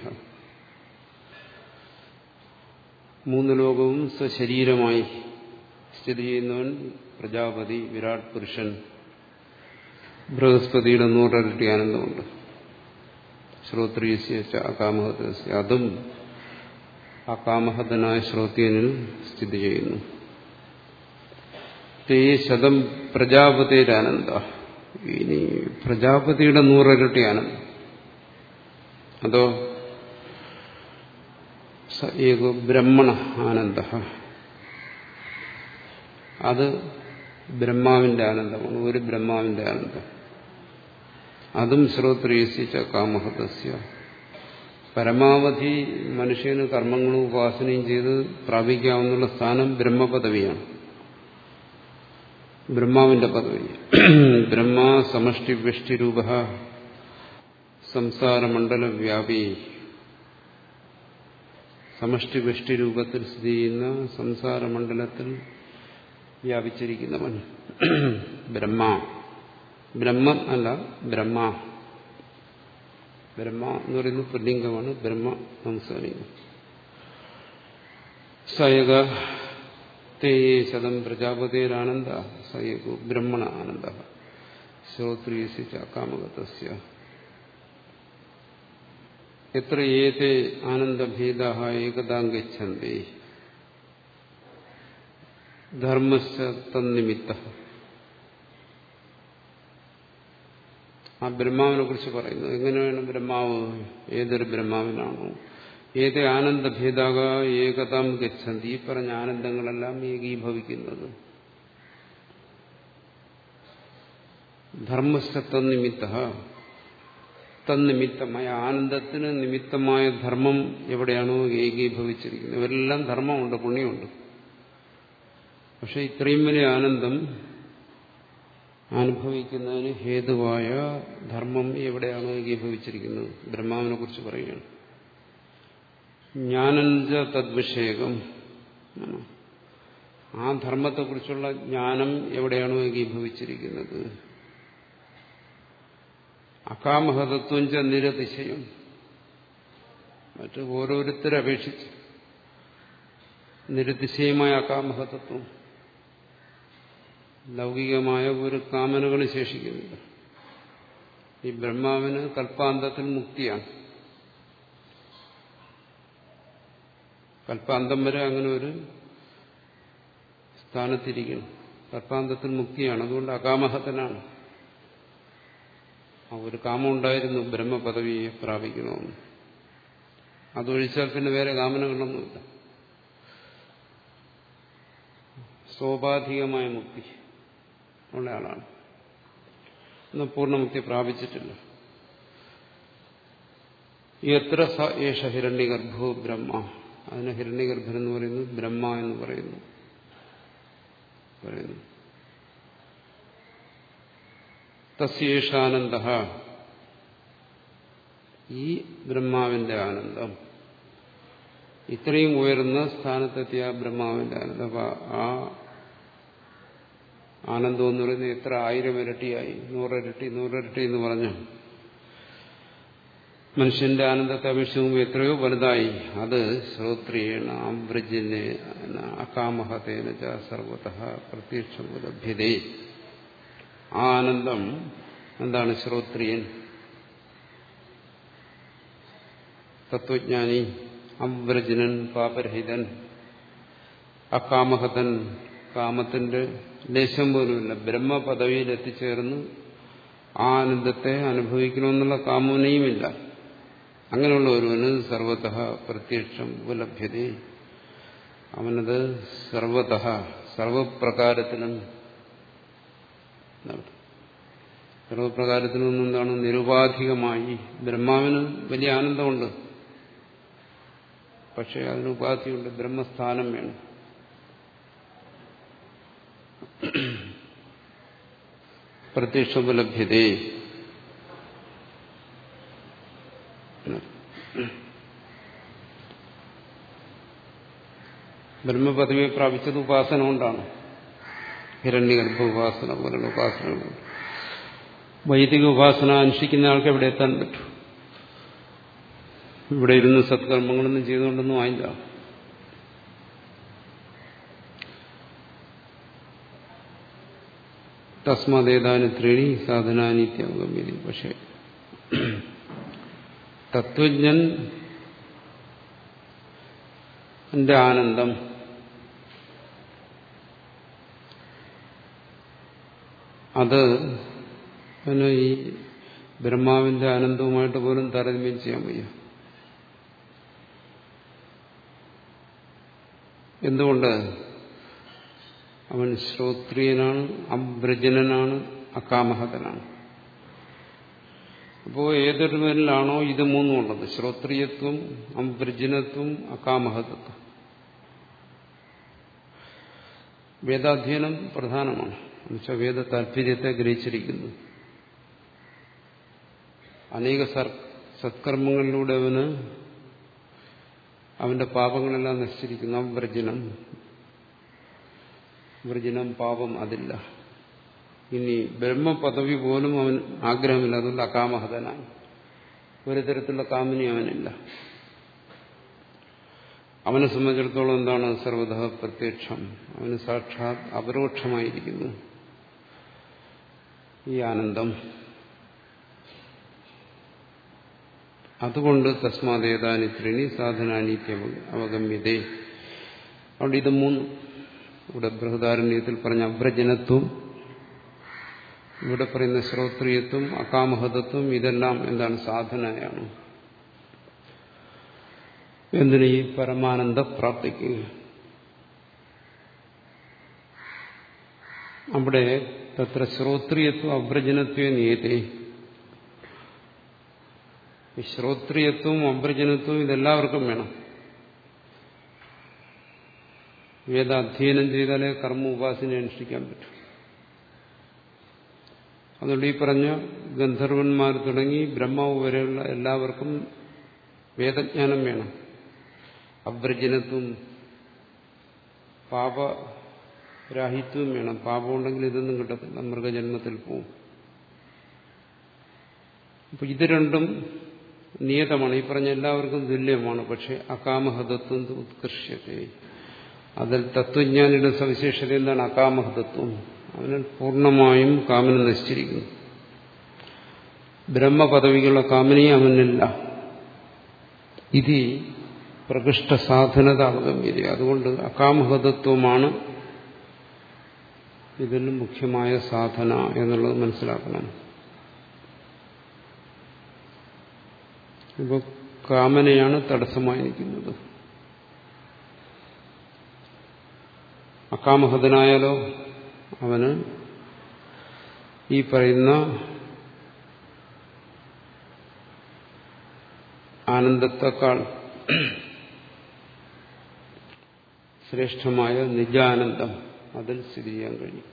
മൂന്ന് ലോകവും സ്വശരീരമായി സ്ഥിതി ചെയ്യുന്നവൻ പ്രജാപതി വിരാട് പുരുഷൻ. ബൃഹസ്പതിയുടെ നൂറരട്ടി ആനന്ദമുണ്ട്. ശ്രോത്രീസ്യ അകാമഹതസ്യ അതും അകാമഹതനായ ശ്രോത്യനിൽ സ്ഥിതി ചെയ്യുന്നു. ശതം പ്രജാപതിയുടെ ഇനി പ്രജാപതിയുടെ നൂറിരട്ടിയാണ് അതോ ബ്രഹ്മണ ആനന്ദ. അത് ബ്രഹ്മാവിന്റെ ആനന്ദമാണ് ഒരു ബ്രഹ്മാവിന്റെ ആനന്ദം. അതും ശ്രോത്രിയസിച്ച കാമഹതസ്യ. പരമാവധി മനുഷ്യന് കർമ്മങ്ങളും ഉപാസനയും ചെയ്ത് പ്രാപിക്കാവുന്ന സ്ഥാനം ബ്രഹ്മപദവിയാണ്. ബ്രഹ്മാവിന്റെ പദവി. ബ്രഹ്മ സമഷ്ടി വ്യഷ്ടിരൂപ സംസാരമണ്ഡല വ്യാപി സമഷ്ടി വ്യഷ്ടി രൂപത്തിൽ സ്ഥിതി ചെയ്യുന്ന സംസാരമണ്ഡലത്തിൽ വ്യാപിച്ചിരിക്കുന്നവൻ *clears throat* ബ്രഹ്മ. ബ്രഹ്മം അല്ല ബ്രഹ്മ. ബ്രഹ്മ എന്ന് പറയുന്നത് പുല്ലിംഗമാണ് ബ്രഹ്മ സംസാരിക്കും സയക തേ ശതം പ്രജാപതിരാനന്ദ സയകു ബ്രഹ്മണ ആനന്ദ. ശ്രോത്രീസിച്ച കാമകതസ്യ എത്ര ഏതേ ആനന്ദഭേദ ഏകതാം ഗച്ഛന്തി ധർമ്മശ്ച തന്നിമിത്ത. ആ ബ്രഹ്മാവിനെ കുറിച്ച് പറയുന്നു എങ്ങനെയാണ് ബ്രഹ്മാവ്? ഏതൊരു ബ്രഹ്മാവിനാണോ? ഏത് ആനന്ദഭേദാക ഏകതാം ഗച്ഛന്തി ഈ പറഞ്ഞ ആനന്ദങ്ങളെല്ലാം ഏകീഭവിക്കുന്നത്. ധർമ്മശ്ച തന്നിമിത്ത. തന്നിമിത്തമായ ആനന്ദത്തിന് നിമിത്തമായ ധർമ്മം എവിടെയാണോ ഏകീഭവിച്ചിരിക്കുന്നത്. ഇവരെല്ലാം ധർമ്മമുണ്ട് പുണ്യമുണ്ട്. പക്ഷെ ഇത്രയും വലിയ ആനന്ദം അനുഭവിക്കുന്നതിന് ഹേതുവായ ധർമ്മം എവിടെയാണോ ഏകീഭവിച്ചിരിക്കുന്നത്? ബ്രഹ്മാവിനെ കുറിച്ച് പറയുകയാണ്. ജ്ഞാനഞ്ച തദ്വിഷേകം. ആ ധർമ്മത്തെക്കുറിച്ചുള്ള ജ്ഞാനം എവിടെയാണോ ഏകീഭവിച്ചിരിക്കുന്നത്? അകാമഹതത്വം ച നിരതിശയം മറ്റ് ഓരോരുത്തരെ അപേക്ഷിച്ച് നിരതിശയമായ അകാമഹതത്വം. ലൗകികമായ ഒരു കാമനകൾ ശേഷിക്കുന്നില്ല. ഈ ബ്രഹ്മാവിന് കൽപ്പാന്തത്തിൽ മുക്തിയാണ്. കൽപ്പാന്തം വരെ അങ്ങനെ ഒരു സ്ഥാനത്തിരിക്കണം കൽപ്പാന്തത്തിൽ മുക്തിയാണ്. അതുകൊണ്ട് അകാമഹത്തനാണ് ഒരു കാമം ഉണ്ടായിരുന്നു ബ്രഹ്മപദവിയെ പ്രാപിക്കണമെന്ന്. അതൊഴിച്ചാൽ പിന്നെ വേറെ കാമനകളൊന്നുമില്ല. സ്വാഭാവികമായ മുക്തി ഉള്ള ആളാണ്. എന്നാൽ പൂർണമുക്തി പ്രാപിച്ചിട്ടില്ല. എത്ര സ ഏഷ ഹിരണ്യഗർഭോ ബ്രഹ്മ. അതിന് ഹിരണ്യഗർഭൻ എന്ന് പറയുന്നു ബ്രഹ്മ എന്ന് പറയുന്നു. പറയുന്നു. തസ്യേഷാനന്ദ. ഈ ബ്രഹ്മാവിന്റെ ആനന്ദം. ഇത്രയും ഉയർന്ന സ്ഥാനത്തെത്തിയ ബ്രഹ്മാവിന്റെ ആനന്ദം. ആ ആനന്ദം എന്ന് പറയുന്നത് എത്ര ആയിരം ഇരട്ടിയായി. നൂറിരട്ടി നൂറിരട്ടി എന്ന് പറഞ്ഞു. മനുഷ്യന്റെ ആനന്ദത്തെ അപേക്ഷിച്ച് എത്രയോ വലുതായി. അത് ശ്രോത്രിയേണ അംബ്രജിനെ അകാമഹതേന സർവത പ്രത്യക്ഷം ലഭ്യതേ ആ ആനന്ദം. എന്താണ് ശ്രോത്രിയൻ? തത്വജ്ഞാനി അവ്രജനൻ പാപരഹിതൻ അകാമഹതൻ കാമത്തിന്റെ ലേശം പോലുമില്ല. ബ്രഹ്മപദവിയിൽ എത്തിച്ചേർന്ന് ആ ആനന്ദത്തെ അനുഭവിക്കണമെന്നുള്ള കാമുനയുമില്ല അങ്ങനെയുള്ള ഒരുവന് സർവത പ്രത്യക്ഷം ഉപലഭ്യത അവനത് സർവത സർവപ്രകാരത്തിലും സർവപ്രകാരത്തിലും എന്താണ് നിരുപാധികമായി ബ്രഹ്മാവിന് വലിയ ആനന്ദമുണ്ട്. പക്ഷെ അതിന് ഉപാധിയുണ്ട് ബ്രഹ്മസ്ഥാനം വേണം. പ്രത്യക്ഷോപലഭ്യതേ. ബ്രഹ്മപദവിയെ പ്രാപിച്ചത് ഉപാസന കൊണ്ടാണ് ഹിരണ്യഗർഭ ഉപാസന പോലുള്ള ഉപാസനകൾ. വൈദിക ഉപാസന അനുഷ്ഠിക്കുന്ന ആൾക്ക് എവിടെ എത്താൻ പറ്റും? ഇവിടെ ഇരുന്ന് സത്കർമ്മങ്ങളൊന്നും ചെയ്തുകൊണ്ടൊന്നും ആയില്ല. തസ്മാതേതാന് ത്രീണി സാധനാനിത്യാഗമ്യതി പക്ഷെ തത്വജ്ഞൻ ആനന്ദം അത് പിന്നെ ഈ ബ്രഹ്മാവിന്റെ ആനന്ദവുമായിട്ട് പോലും താരതമ്യം ചെയ്യാൻ വയ്യ. എന്തുകൊണ്ട്? അവൻ ശ്രോത്രിയനാണ് അബ്രജനനാണ് അകാമഹതനാണ് അപ്പോൾ ഏതൊരുവരിലാണോ ഇത് മൂന്നും ഉള്ളത് ശ്രോത്രിയത്വം അബ്രജനത്വം അകാമഹതത്വം വേദാധ്യയനം പ്രധാനമാണ്. എന്നുവെച്ചാൽ വേദ താല്പര്യത്തെ ഗ്രഹിച്ചിരിക്കുന്നു. അനേക സത്കർമ്മങ്ങളിലൂടെ അവന് അവന്റെ പാപങ്ങളെല്ലാം നശിച്ചിരിക്കുന്നു. വ്രജനം വൃജനം. പാപം അതില്ല. ഇനി ബ്രഹ്മപദവി പോലും അവൻ ആഗ്രഹമില്ല. അതുകൊണ്ട് അകാമഹതനാണ് ഒരു തരത്തിലുള്ള കാമിനി അവനില്ല. അവനെ സംബന്ധിച്ചിടത്തോളം എന്താണ് സർവത പ്രത്യക്ഷം? അവന് സാക്ഷാത് അപരോക്ഷമായിരിക്കുന്നു. ഈ ആനന്ദം. അതുകൊണ്ട് തസ്മാതേതാനി ത്രിണി സാധനാനി അവഗമ്യതേ. അതുകൊണ്ട് ഇത് മൂന്ന് ഇവിടെ ബൃഹദാരണ്യത്തിൽ പറഞ്ഞ അഭ്രജനത്വം ഇവിടെ പറയുന്ന ശ്രോത്രിയത്വം അകാമഹതത്വം ഇതെല്ലാം എന്താണ് സാധനയാണ്. എന്തിനു ഈ പരമാനന്ദ പ്രാപ്തിക്ക്? അവിടെ തത്ര ശ്രോത്രിയത്വം അഭ്രജനത്വ നിയതേ ഈ ശ്രോത്രിയത്വവും അഭ്രജനത്വവും ഇതെല്ലാവർക്കും വേണം. വേദ അധ്യയനം ചെയ്താലേ കർമ്മ ഉപാസന അനുഷ്ഠിക്കാൻ പറ്റും. അതുകൊണ്ട് ഈ പറഞ്ഞ ഗന്ധർവന്മാർ തുടങ്ങി ബ്രഹ്മാവ് വരെയുള്ള എല്ലാവർക്കും വേദജ്ഞാനം വേണം. അഭ്രജനത്വം പാപരാഹിത്വം വേണം. പാപം ഉണ്ടെങ്കിൽ ഇതൊന്നും കിട്ടത്തില്ല. മൃഗജന്മത്തിൽ പോവും. അപ്പൊ ഇത് രണ്ടും നിയതമാണ്. ഈ പറഞ്ഞ എല്ലാവർക്കും തുല്യമാണ്. പക്ഷെ അകാമഹതത്വം ഉത്കർഷ്യത്തെ അതിൽ തത്വജ്ഞാനിയുടെ സവിശേഷത എന്താണ്? അകാമഹതത്വം. അവന് പൂർണമായും കാമന നശിച്ചിരിക്കുന്നു. ബ്രഹ്മപദവികളുടെ കാമനയും അവനില്ല ഇത് പ്രകൃഷ്ട സാധനത അവഗമ്യത അതുകൊണ്ട് അകാമഹതത്വമാണ് ഇതിൽ മുഖ്യമായ സാധന എന്നുള്ളത് മനസ്സിലാക്കണം. ഇപ്പോൾ കാമനയാണ് തടസ്സമായി നിൽക്കുന്നത് അകാമഹതനായാലോ അവന് ഈ പറയുന്ന ആനന്ദത്തെക്കാൾ ശ്രേഷ്ഠമായ നിജാനന്ദം അതിൽ സ്ഥിതി ചെയ്യാൻ കഴിയും.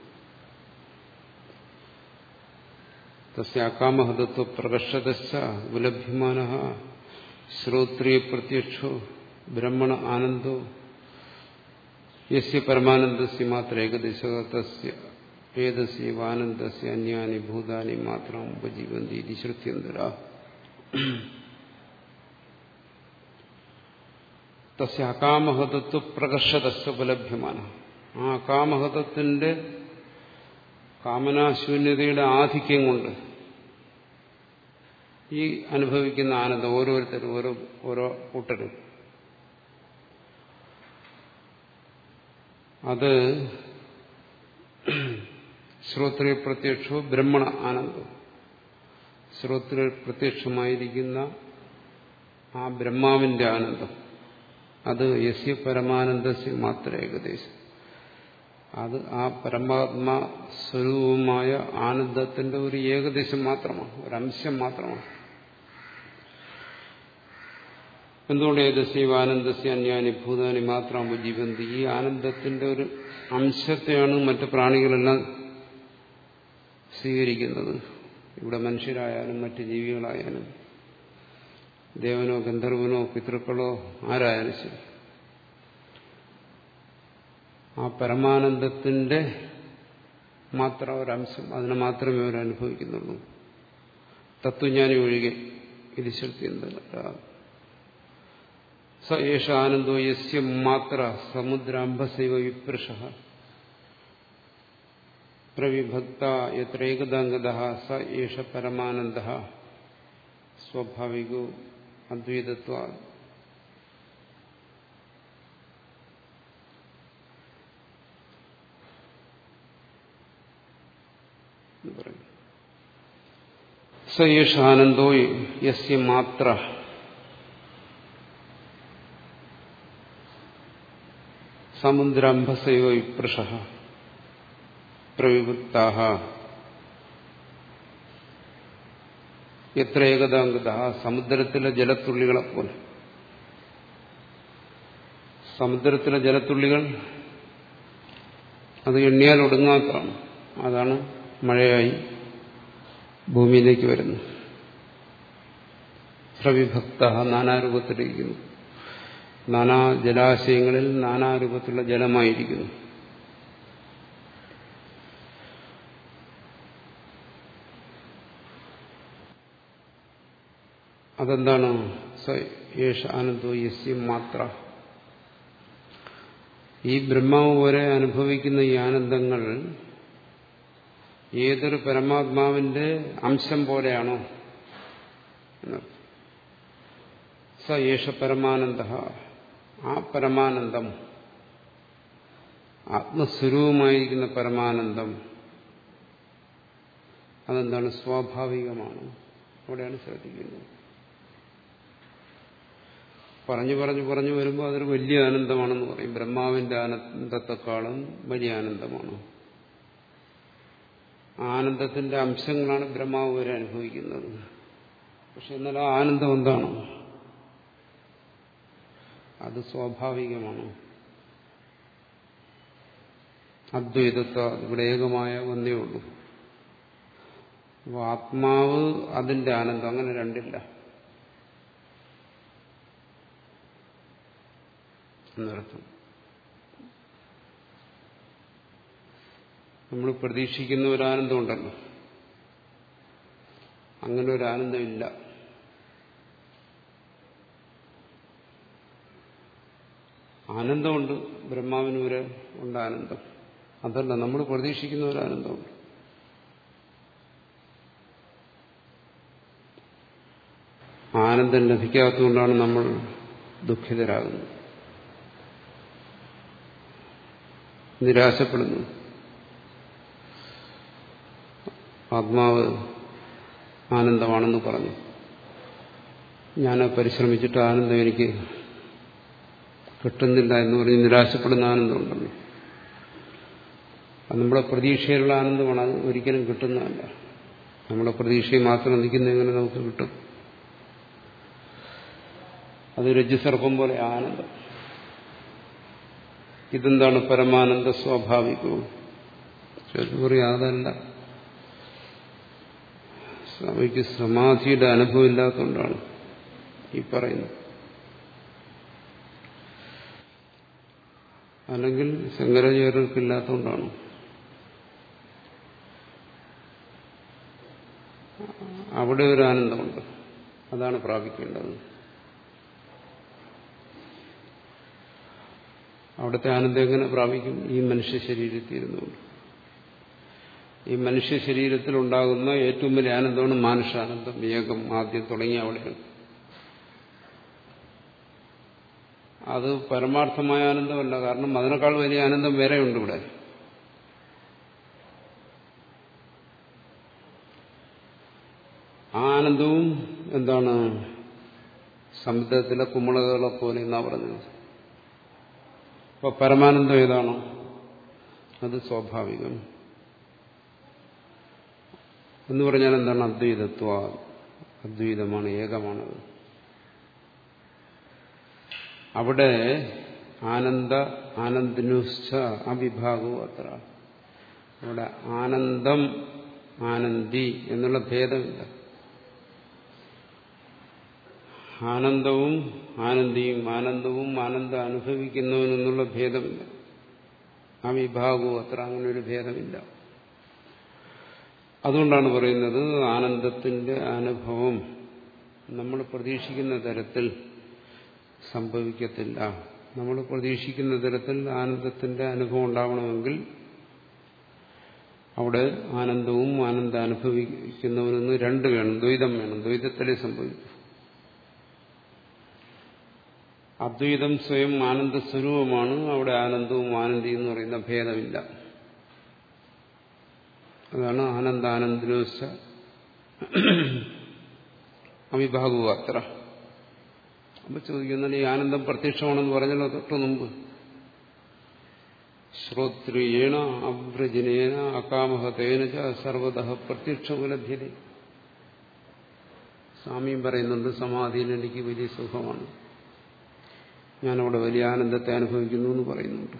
തസ്യാകാമഹതത്വ പ്രകർഷതശ്ച ഉപലഭ്യമാന ശ്രോത്രിയ പ്രത്യക്ഷോ ബ്രഹ്മണ ആനന്ദോ യസ്യ പരമാനന്ദസ്യ മാത്ര ഏതസ്യവാനന്ദസ്യ അന്യാനി ഭൂതാനി മാത്രം ഉപജീവന്തി ഇതി ശ്രുത്യന്തര. തസ്യ അകാമഹതത്വ പ്രകർഷതസ്വ ഉപലഭ്യമാണ് ആ കാമഹത്വത്തിന്റെ കാമനാശൂന്യതയുടെ ആധിക്യം കൊണ്ട് ഈ അനുഭവിക്കുന്ന ആനന്ദം ഓരോരുത്തരും ഓരോ ഓരോ കൂട്ടരും. അത് ശ്രോത്രിയ പ്രത്യക്ഷവും ബ്രഹ്മണ ആനന്ദം. ശ്രോത്രിയ പ്രത്യക്ഷമായിരിക്കുന്ന ആ ബ്രഹ്മാവിന്റെ ആനന്ദം. അത് യസ്യ പരമാനന്ദസ്യ മാത്ര ഏകദേശം. അത് ആ പരമാത്മാ സ്വരൂപമായ ആനന്ദത്തിന്റെ ഒരു ഏകദേശം മാത്രമാണ് ഒരംശം മാത്രമാണ്. എന്തുകൊണ്ട് ഏകദേശം ആനന്ദസ്യ അന്യാനി ഭൂതാനി മാത്രം ജീവന്തി? ഈ ആനന്ദത്തിന്റെ ഒരു അംശത്തെയാണ് മറ്റു പ്രാണികളെല്ലാം സ്വീകരിക്കുന്നത്. ഇവിടെ മനുഷ്യരായാലും മറ്റ് ജീവികളായാലും ദേവനോ ഗന്ധർവനോ പിതൃക്കളോ ആരായാലും ശരി. ആ പരമാനന്ദത്തിന്റെ മാത്രം ഒരംശം അതിനെ മാത്രമേ അവർ അനുഭവിക്കുന്നുള്ളൂ. തത്വജ്ഞാനി ഒഴികെ ഇത് ശ്രുതി ആനന്ദോ യസ്യ മാത്ര സമുദ്രാംബസൈവ വിപ്രഷ പ്രവിഭക്ത എത്രേകദാംഗത സ ഏഷ പരമാനന്ദ. സ്വാഭാവികോ അദ്വൈതത്വ പറയും. സയേഷ് ആനന്ദോ യസ്യ മാത്ര. സമുദ്രാംഭസയോ ഇപ്രഷ പ്രവിഭക്ത എത്ര ഏകതാംഗത സമുദ്രത്തിലെ ജലത്തുള്ളികളെ പോലെ സമുദ്രത്തിലെ ജലത്തുള്ളികൾ അത് എണ്ണിയാൽ ഒടുങ്ങാത്തതാണ്. അതാണ് മഴയായി ഭൂമിയിലേക്ക് വരുന്നു. പ്രവിഭക്ത നാനാരൂപത്തിലിരിക്കുന്നു. നാനാ ജലാശയങ്ങളിൽ നാനാരൂപത്തിലുള്ള ജലമായിരിക്കുന്നു. അതെന്താണ്? യേശ ആനന്ദോ യസ്യ മാത്ര. ഈ ബ്രഹ്മാവ് വരെ അനുഭവിക്കുന്ന ഈ ആനന്ദങ്ങൾ ഏതൊരു പരമാത്മാവിന്റെ അംശം പോലെയാണോ? സ യേശ പരമാനന്ദ ആ പരമാനന്ദം ആത്മസ്വരൂപമായിരിക്കുന്ന പരമാനന്ദം അതെന്താണ്? സ്വാഭാവികമാണ്. അവിടെയാണ് ശ്രദ്ധിക്കുന്നത്. പറഞ്ഞു പറഞ്ഞു പറഞ്ഞു വരുമ്പോൾ അതൊരു വലിയ ആനന്ദമാണെന്ന് പറയും. ബ്രഹ്മാവിന്റെ ആനന്ദത്തെക്കാളും വലിയ ആനന്ദമാണ്. ആനന്ദത്തിന്റെ അംശങ്ങളാണ് ബ്രഹ്മാവ് വരെ അനുഭവിക്കുന്നത്. പക്ഷെ എന്നാൽ ആ ആനന്ദം എന്താണ്? അത് സ്വാഭാവികമാണ്. അദ്വൈതത്വ ഇവിടെ ഏകമായ ഒന്നേ ഉള്ളൂ. അപ്പോൾ ആത്മാവ് അതിന്റെ ആനന്ദം അങ്ങനെ രണ്ടില്ല. എന്നർത്ഥം. നമ്മൾ പ്രതീക്ഷിക്കുന്ന ഒരു ആനന്ദം ഉണ്ടല്ലോ അങ്ങനെ ഒരു ആനന്ദമില്ല. ആനന്ദമുണ്ട് ബ്രഹ്മാവിന് വരെ ഉണ്ട് ആനന്ദം. അതല്ല നമ്മൾ പ്രതീക്ഷിക്കുന്ന ഒരു ആനന്ദമുണ്ട്. ആനന്ദം ലഭിക്കാത്തതുകൊണ്ടാണ് നമ്മൾ ദുഃഖിതരാകുന്നത്. നിരാശപ്പെടുന്നു. ആത്മാവ് ആനന്ദമാണെന്ന് പറഞ്ഞു. ഞാൻ പരിശ്രമിച്ചിട്ട് ആനന്ദം എനിക്ക് കിട്ടുന്നില്ല എന്ന് പറഞ്ഞ് നിരാശപ്പെടുന്ന ആനന്ദമുണ്ടല്ലോ അത് നമ്മുടെ പ്രതീക്ഷയിലുള്ള ആനന്ദമാണ്. അത് ഒരിക്കലും കിട്ടുന്നതല്ല. നമ്മുടെ പ്രതീക്ഷയിൽ മാത്രം നിൽക്കുന്ന എങ്ങനെ നമുക്ക് കിട്ടും? അത് രജ്ജുസർപ്പം പോലെ ആനന്ദം. ഇതെന്താണ് പരമാനന്ദ സ്വാഭാവികവും? പറയും അതല്ല. സ്വാമിക്ക് സമാധിയുടെ അനുഭവം ഇല്ലാത്തതുകൊണ്ടാണ് ഈ പറയുന്നത്. അല്ലെങ്കിൽ ശങ്കരാചാര്യർക്കില്ലാത്തതുകൊണ്ടാണ് അവിടെ ഒരു ആനന്ദമുണ്ട്. അതാണ് പ്രാപിക്കേണ്ടത്. അവിടുത്തെ ആനന്ദം എങ്ങനെ പ്രാപിക്കും? ഈ മനുഷ്യ ശരീരത്തിൽ ഇരുന്നുകൊണ്ട്. ഈ മനുഷ്യ ശരീരത്തിൽ ഉണ്ടാകുന്ന ഏറ്റവും വലിയ ആനന്ദമാണ് മാനുഷാനന്ദം ഏകം ആദ്യം തുടങ്ങിയ അവിടെയാണ് അത് പരമാർത്ഥമായ ആനന്ദമല്ല കാരണം അതിനേക്കാൾ വലിയ ആനന്ദം വേറെയുണ്ട് ഇവിടെ. ആനന്ദവും എന്താണ്? സമുദ്രത്തിലെ കുമ്മളകളെ പോലെ എന്നാ പറഞ്ഞത്. അപ്പൊ പരമാനന്ദം ഏതാണോ? അത് സ്വാഭാവികം. എന്ന് പറഞ്ഞാൽ എന്താണ് അദ്വൈതത്വ? അദ്വൈതമാണ് ഏകമാണ്. അവിടെ ആനന്ദ ആനന്ദിനുശ്ച അവിഭാഗവും അത്ര. അവിടെ ആനന്ദം ആനന്ദി എന്നുള്ള ഭേദമില്ല. ആനന്ദവും ആനന്ദിയും ആനന്ദവും ആനന്ദം അനുഭവിക്കുന്നവനെന്നുള്ള ഭേദമില്ല. ആ വിഭാഗവും അത്ര അങ്ങനെ ഒരു ഭേദമില്ല. അതുകൊണ്ടാണ് പറയുന്നത് ആനന്ദത്തിന്റെ അനുഭവം. നമ്മൾ പ്രതീക്ഷിക്കുന്ന തരത്തിൽ സംഭവിക്കത്തില്ല. നമ്മൾ പ്രതീക്ഷിക്കുന്ന തരത്തിൽ ആനന്ദത്തിന്റെ അനുഭവം ഉണ്ടാവണമെങ്കിൽ അവിടെ ആനന്ദവും ആനന്ദം അനുഭവിക്കുന്നവനെന്ന് രണ്ട് വേണം. ദ്വൈതം വേണം. ദ്വൈതത്തിലേ സംഭവിക്കും. അദ്വൈതം സ്വയം ആനന്ദ സ്വരൂപമാണ് അവിടെ ആനന്ദവും ആനന്ദിയും എന്ന് പറയുന്ന ഭേദമില്ല. അതാണ് ആനന്ദാനന്ദിനോശ അവിഭാഗവും അത്ര. അപ്പൊ ചോദിക്കുന്നത് ഈ ആനന്ദം പ്രത്യക്ഷമാണെന്ന് പറഞ്ഞല്ലോ തൊട്ട് മുമ്പ്? ശ്രോത്രിയേണ അവ്രജനേന അകാമഹതേന സർവത പ്രത്യക്ഷമുലഭ്യത. സ്വാമിയും പറയുന്നുണ്ട് സമാധിയിൽ എനിക്ക് വലിയ സുഖമാണ്. ഞാനവിടെ വലിയ ആനന്ദത്തെ അനുഭവിക്കുന്നു എന്ന് പറയുന്നുണ്ട്.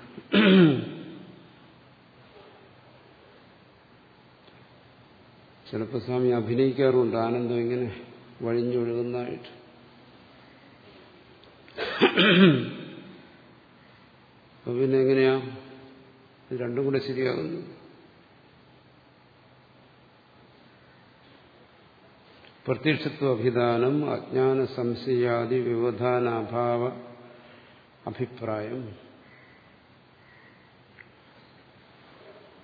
ചിലപ്പോൾ സ്വാമി അഭിനയിക്കാറുണ്ട് ആനന്ദം ഇങ്ങനെ വഴിഞ്ഞൊഴുകുന്നതായിട്ട്. പിന്നെ എങ്ങനെയാ? രണ്ടും കൂടെ ശരിയാകുന്നു. പ്രത്യക്ഷത്വ അഭിധാനം അജ്ഞാന സംശയാദി വ്യവധാനാഭാവ അഭിപ്രായം.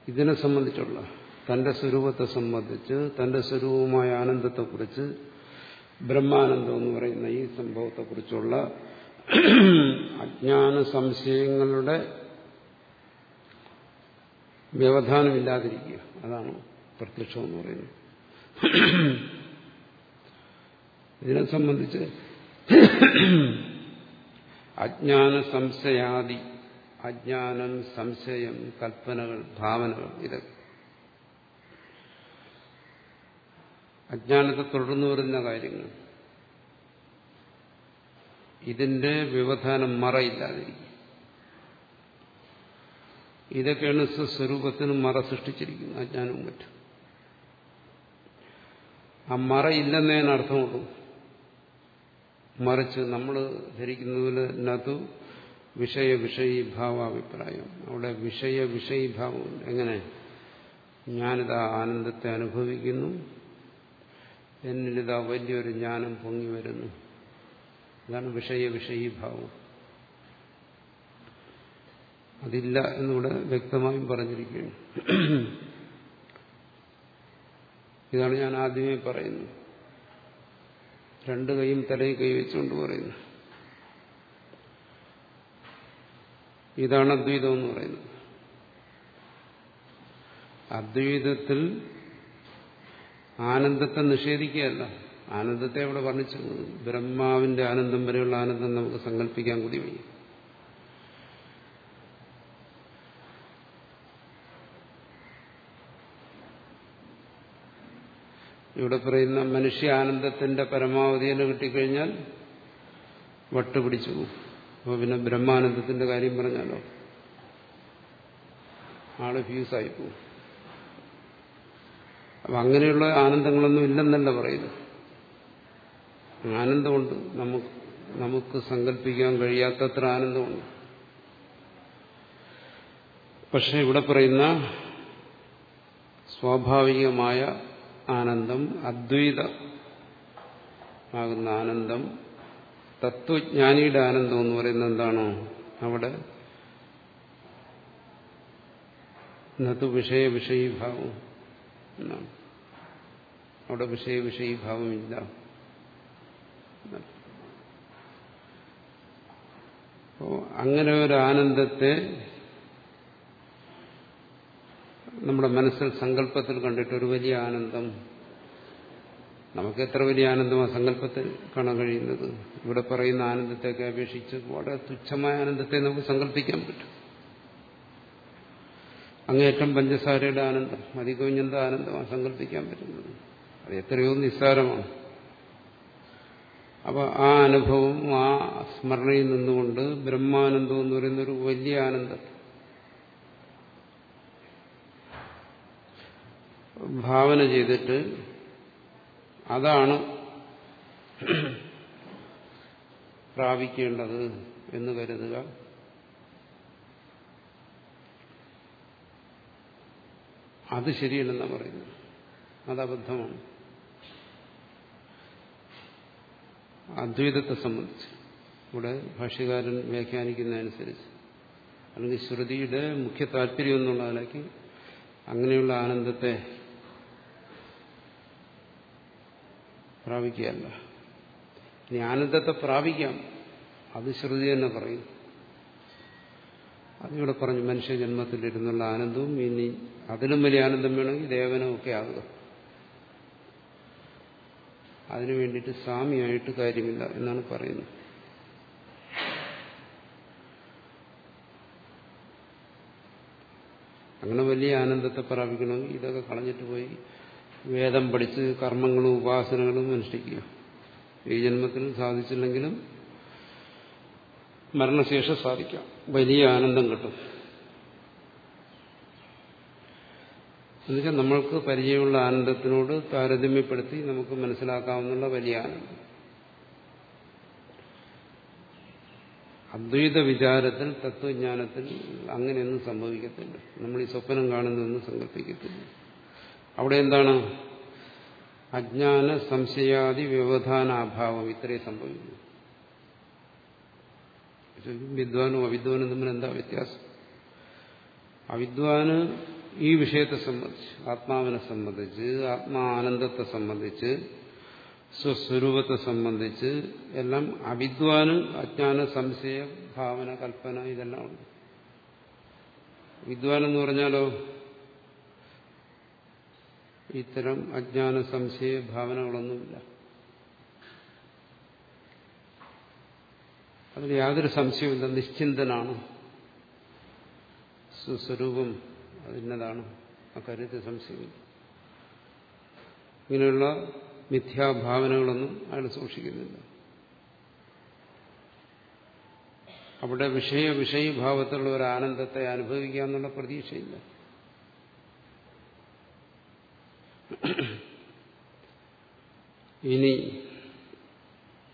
ഇതിനെ സംബന്ധിച്ചുള്ള തന്റെ സ്വരൂപത്തെ സംബന്ധിച്ച് തന്റെ സ്വരൂപമായ ആനന്ദത്തെക്കുറിച്ച് ബ്രഹ്മാനന്ദം എന്ന് പറയുന്ന ഈ സംഭവത്തെക്കുറിച്ചുള്ള അജ്ഞാന സംശയങ്ങളുടെ വ്യവധാനമില്ലാതിരിക്കുക. അതാണ് പ്രത്യക്ഷം എന്ന് പറയുന്നത്. ഇതിനെ സംബന്ധിച്ച് അജ്ഞാന സംശയാദി അജ്ഞാനം സംശയം കൽപ്പനകൾ ഭാവനകൾ ഇതൊക്കെ. അജ്ഞാനത്തെ തുടർന്നു വരുന്ന കാര്യങ്ങൾ. ഇതിന്റെ വ്യവധാനം മറയില്ലാതിരിക്കും ഇതൊക്കെയാണ് സ്വസ്വരൂപത്തിന് മറ സൃഷ്ടിച്ചിരിക്കുന്നത് അജ്ഞാനവും മറ്റും. ആ മറയില്ലെന്നേ അർത്ഥമുള്ളൂ. മറിച്ച് നമ്മൾ ധരിക്കുന്നതിനകത്ത് വിഷയ വിഷയീഭാവാഭിപ്രായം അവിടെ വിഷയ വിഷയീഭാവം എങ്ങനെ? ഞാനിതാ ആനന്ദത്തെ അനുഭവിക്കുന്നു. എന്നിലിതാ വലിയൊരു ജ്ഞാനം പൊങ്ങി വരുന്നു. അതാണ് വിഷയ വിഷയീഭാവം അതില്ല എന്നിവിടെ വ്യക്തമായും പറഞ്ഞിരിക്കുകയാണ്. ഇതാണ് ഞാൻ ആദ്യമേ പറയുന്നത്. രണ്ട് കൈയും തലയിൽ കൈ വെച്ചുകൊണ്ട് പറയുന്നു. ഇതാണ് അദ്വൈതം എന്ന് പറയുന്നത്. അദ്വൈതത്തിൽ ആനന്ദത്തെ നിഷേധിക്കുകയല്ല. ആനന്ദത്തെ അവിടെ വർണിച്ചു ബ്രഹ്മാവിന്റെ ആനന്ദം വരെയുള്ള ആനന്ദം നമുക്ക് സങ്കല്പിക്കാൻ കൂടി വയ്യ. ഇവിടെ പറയുന്ന മനുഷ്യ ആനന്ദത്തിന്റെ പരമാവധിയിൽ കിട്ടിക്കഴിഞ്ഞാൽ വട്ടുപിടിച്ചു അപ്പോൾ പിന്നെ ബ്രഹ്മാനന്ദത്തിന്റെ കാര്യം പറഞ്ഞാലോ? ആൾ ഫ്യൂസായി പോകും. അപ്പം അങ്ങനെയുള്ള ആനന്ദങ്ങളൊന്നും ഇല്ലെന്നല്ല പറയുന്നു ആനന്ദമുണ്ട്. നമുക്ക് നമുക്ക് സങ്കല്പിക്കാൻ കഴിയാത്തത്ര ആനന്ദമുണ്ട്. പക്ഷെ ഇവിടെ പറയുന്ന സ്വാഭാവികമായ ആനന്ദം അദ്വൈത ആകുന്ന ആനന്ദം തത്വജ്ഞാനിയുടെ ആനന്ദം എന്ന് പറയുന്നത് എന്താണോ? അവിടെ നതു വിഷയ വിഷയീഭാവം എന്നാണ്. അവിടെ വിഷയ വിഷയീഭാവമില്ല അപ്പോ അങ്ങനെ ഒരു ആനന്ദത്തെ നമ്മുടെ മനസ്സിൽ സങ്കല്പത്തിൽ കണ്ടിട്ട് ഒരു വലിയ ആനന്ദം. നമുക്ക് എത്ര വലിയ ആനന്ദമാണ് സങ്കല്പത്തിൽ കാണാൻ കഴിയുന്നത്? ഇവിടെ പറയുന്ന ആനന്ദത്തെയൊക്കെ അപേക്ഷിച്ച് വളരെ തുച്ഛമായ ആനന്ദത്തെ നമുക്ക് സങ്കല്പിക്കാൻ പറ്റും. അങ്ങേറ്റം പഞ്ചസാരയുടെ ആനന്ദം അധികവിഞ്ഞെന്ത ആനന്ദമാണ് സങ്കല്പിക്കാൻ പറ്റുന്നത്. അത് എത്രയോ നിസ്സാരമാണ്. അപ്പൊ ആ അനുഭവം ആ സ്മരണയിൽ നിന്നുകൊണ്ട് ബ്രഹ്മാനന്ദം എന്ന് പറയുന്ന ഒരു വലിയ ആനന്ദം. ഭാവന ചെയ്തിട്ട് അതാണ് പ്രാപിക്കേണ്ടത് എന്ന് കരുതുക. അത് ശരിയല്ലെന്നാണ് പറയുന്നത്. അത് അബദ്ധമാണ് അദ്വൈതത്തെ സംബന്ധിച്ച്. ഇവിടെ ഭാഷ്യകാരൻ വ്യാഖ്യാനിക്കുന്നതനുസരിച്ച്. അല്ലെങ്കിൽ ശ്രുതിയുടെ മുഖ്യ താല്പര്യം എന്നുള്ളതിലേക്ക് അങ്ങനെയുള്ള ആനന്ദത്തെ പ്രാപിക്കുകയല്ല. ഇനി ആനന്ദത്തെ പ്രാപിക്കാം. അത് ശ്രുതി തന്നെ പറയും. അതിവിടെ പറഞ്ഞു മനുഷ്യജന്മത്തിലിരുന്നുള്ള ആനന്ദവും ഇനി അതിലും വലിയ ആനന്ദം വേണമെങ്കിൽ ദേവനമൊക്കെ ആകുക അതിനു വേണ്ടിയിട്ട് സ്വാമിയായിട്ട് കാര്യമില്ല എന്നാണ് പറയുന്നത്. അങ്ങനെ വലിയ ആനന്ദത്തെ പ്രാപിക്കണമെങ്കിൽ ഇതൊക്കെ കളഞ്ഞിട്ട് പോയി വേദം പഠിച്ച് കർമ്മങ്ങളും ഉപാസനകളും അനുഷ്ഠിക്കുക. ഈ ജന്മത്തിൽ സാധിച്ചില്ലെങ്കിലും മരണശേഷം സാധിക്കാം. വലിയ ആനന്ദം കിട്ടും. എന്നുവെച്ചാൽ നമ്മൾക്ക് പരിചയമുള്ള ആനന്ദത്തിനോട് താരതമ്യപ്പെടുത്തി നമുക്ക് മനസ്സിലാക്കാവുന്ന വലിയ ആനന്ദം. അദ്വൈത വിചാരത്തിൽ തത്വജ്ഞാനത്തിൽ അങ്ങനെയൊന്നും സംഭവിക്കത്തില്ല. നമ്മൾ ഈ സ്വപ്നം കാണുന്നതെന്ന് സങ്കല്പിക്കത്തില്ല. അവിടെ എന്താണ്? അജ്ഞാന സംശയാദി വ്യവധാനാഭാവം ഇത്രയും സംഭവിക്കുന്നു. വിദ്വാനും അവിദ്വാനും തമ്മിൽ എന്താ വ്യത്യാസം? അവിദ്വാന് ഈ വിഷയത്തെ സംബന്ധിച്ച് ആത്മാവിനെ സംബന്ധിച്ച് ആത്മാനന്ദത്തെ സംബന്ധിച്ച് സ്വസ്വരൂപത്തെ സംബന്ധിച്ച് എല്ലാം അവിദ്വാനും അജ്ഞാന സംശയ ഭാവന കൽപ്പന ഇതെല്ലാം ഉണ്ട്. വിദ്വാൻ എന്ന് പറഞ്ഞാലോ ഇത്തരം അജ്ഞാന സംശയ ഭാവനകളൊന്നുമില്ല. അതിൽ യാതൊരു സംശയമില്ല നിശ്ചിന്തനാണ്. സ്വസ്വരൂപം അതിന്നതാണ് അക്കാര്യത്തിൽ സംശയമില്ല ഇങ്ങനെയുള്ള മിഥ്യാഭാവനകളൊന്നും അയാൾ സൂക്ഷിക്കുന്നില്ല. അവിടെ വിഷയ വിഷയീഭാവത്തിലുള്ള ഒരു ആനന്ദത്തെ അനുഭവിക്കുക എന്നുള്ള പ്രതീക്ഷയില്ല. ഇനി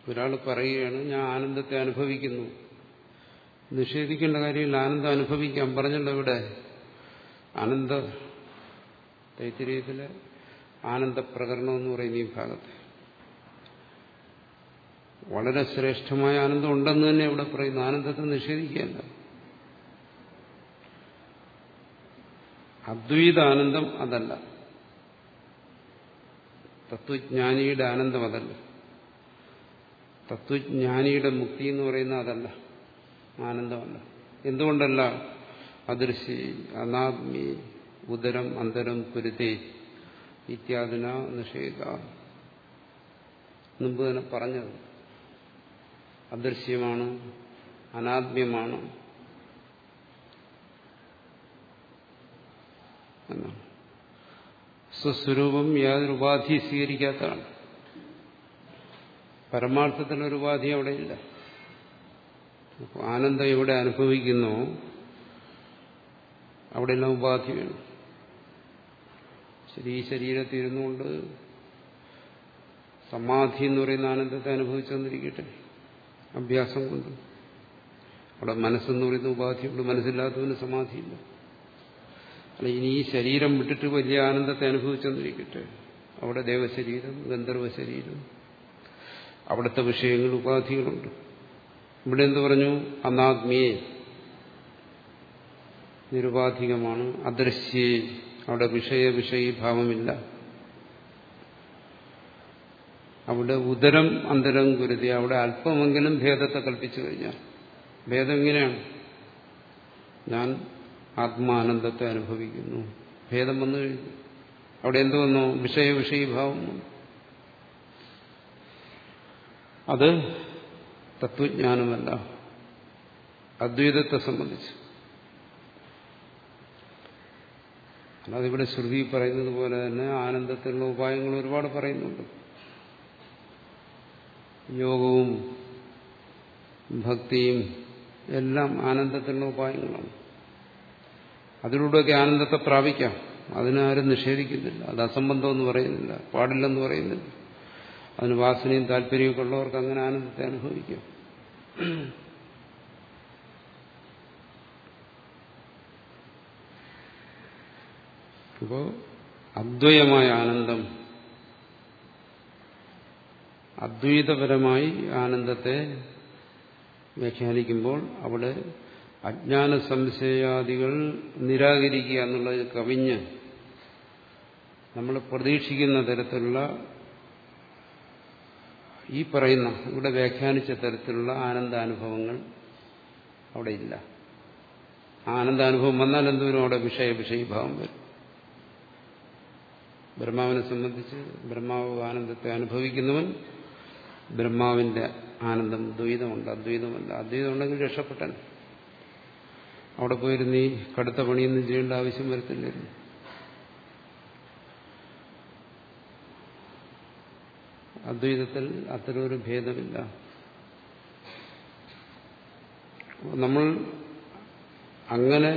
ഒരാൾ പറയുകയാണ് ഞാൻ ആനന്ദത്തെ അനുഭവിക്കുന്നു. നിഷേധിക്കേണ്ട കാര്യമില്ല ആനന്ദം അനുഭവിക്കാം. പറഞ്ഞല്ലോ ഇവിടെ ആനന്ദ ആനന്ദപ്രകരണം എന്ന് പറയുന്ന ഈ ഭാഗത്ത്. വളരെ ശ്രേഷ്ഠമായ ആനന്ദം ഉണ്ടെന്ന് തന്നെ ഇവിടെ പറയുന്നു. ആനന്ദത്തെ നിഷേധിക്കുകയല്ല അദ്വൈത ആനന്ദം അതല്ല. തത്വജ്ഞാനിയുടെ ആനന്ദം അതല്ല. തത്വജ്ഞാനിയുടെ മുക്തി എന്ന് പറയുന്ന അതല്ല. ആനന്ദമല്ല. എന്തുകൊണ്ടല്ല? അദൃശ്യ അനാത്മി ഉദരം അന്തരം കുരുതേ ഇത്യാദിന നിഷേധ. മുമ്പ് തന്നെ പറഞ്ഞത്. അദൃശ്യമാണ് അനാത്മ്യമാണ്. സ്വസ്വരൂപം യാതൊരു ഉപാധി സ്വീകരിക്കാത്തതാണ്. പരമാർത്ഥത്തിനൊരു ഉപാധി അവിടെയില്ല. ആനന്ദം എവിടെ അനുഭവിക്കുന്നോ? അവിടെയെല്ലാം ഉപാധി വേണം ശരി ഈ ശരീരത്തിൽ ഇരുന്നുകൊണ്ട് സമാധി എന്ന് പറയുന്ന ആനന്ദത്തെ അനുഭവിച്ചു വന്നിരിക്കട്ടെ. അഭ്യാസം കൊണ്ട്. അവിടെ മനസ്സെന്ന് പറയുന്ന ഉപാധിയുണ്ട്. മനസ്സില്ലാത്തവന് സമാധിയില്ല. അല്ല ഇനി ഈ ശരീരം വിട്ടിട്ട് വലിയ ആനന്ദത്തെ അനുഭവിച്ചു തന്നിരിക്കട്ടെ അവിടെ ദേവശരീരം ഗന്ധർവ ശരീരം അവിടുത്തെ വിഷയങ്ങൾ ഉപാധികളുണ്ട്. ഇവിടെ എന്ത് പറഞ്ഞു? അനാത്മിയെ. നിരുപാധികമാണ്. അദൃശ്യേ. അവിടെ വിഷയ വിഷയീഭാവമില്ല അവിടെ ഉദരം അന്തരം കുരുതി അവിടെ അല്പമെങ്കിലും ഭേദത്തെ കൽപ്പിച്ചു കഴിഞ്ഞാൽ. ഭേദം എങ്ങനെയാണ് ഞാൻ ആത്മാനന്ദത്തെ അനുഭവിക്കുന്നു. ഭേദം വന്നു കഴിഞ്ഞു. അവിടെ എന്തു വന്നു? വിഷയ വന്നു. അത് തത്വജ്ഞാനമല്ല. അദ്വൈതത്തെ സംബന്ധിച്ച്. അല്ലാതെ ഇവിടെ ശ്രുതി പറയുന്നത് പോലെ തന്നെ ആനന്ദത്തിനുള്ള ഉപായങ്ങൾ ഒരുപാട് പറയുന്നുണ്ട്. യോഗവും ഭക്തിയും എല്ലാം ആനന്ദത്തിനുള്ള ഉപായങ്ങളാണ്. അതിലൂടെയൊക്കെ ആനന്ദത്തെ പ്രാപിക്കാം. അതിനാരും നിഷേധിക്കുന്നില്ല. അത് അസംബന്ധമെന്ന് പറയുന്നില്ല. പാടില്ലെന്ന് പറയുന്നില്ല. അതിന് വാസനയും താല്പര്യമൊക്കെ ഉള്ളവർക്ക് അങ്ങനെ ആനന്ദത്തെ അനുഭവിക്കാം. അപ്പോൾ അദ്വയമായ ആനന്ദം. അദ്വൈതപരമായി ആനന്ദത്തെ വ്യാഖ്യാനിക്കുമ്പോൾ അവിടെ അജ്ഞാന സംശയാദികൾ നിരാകരിക്കുക എന്നുള്ളത് കവിഞ്ഞ് നമ്മൾ പ്രതീക്ഷിക്കുന്ന തരത്തിലുള്ള ഈ പറയുന്ന ഇവിടെ വ്യാഖ്യാനിച്ച തരത്തിലുള്ള ആനന്ദാനുഭവങ്ങൾ അവിടെ ഇല്ല. ആനന്ദാനുഭവം വന്നാൽ എന്തോരും അവിടെ വിഷയ വിഷയീഭാവം വരും. ബ്രഹ്മാവിനെ സംബന്ധിച്ച് ബ്രഹ്മാവ് ആനന്ദത്തെ അനുഭവിക്കുന്നവൻ ബ്രഹ്മാവിന്റെ ആനന്ദം ദ്വൈതമുണ്ട് അദ്വൈതമല്ല അദ്വൈതം ഉണ്ടെങ്കിൽ രക്ഷപ്പെട്ടൻ. അവിടെ പോയിരുന്ന് ഈ കടുത്ത പണിയൊന്നും ചെയ്യേണ്ട ആവശ്യം വരത്തില്ലായിരുന്നു. അദ്വൈതത്തിൽ അത്തരമൊരു ഭേദമില്ല. നമ്മൾ അങ്ങനെ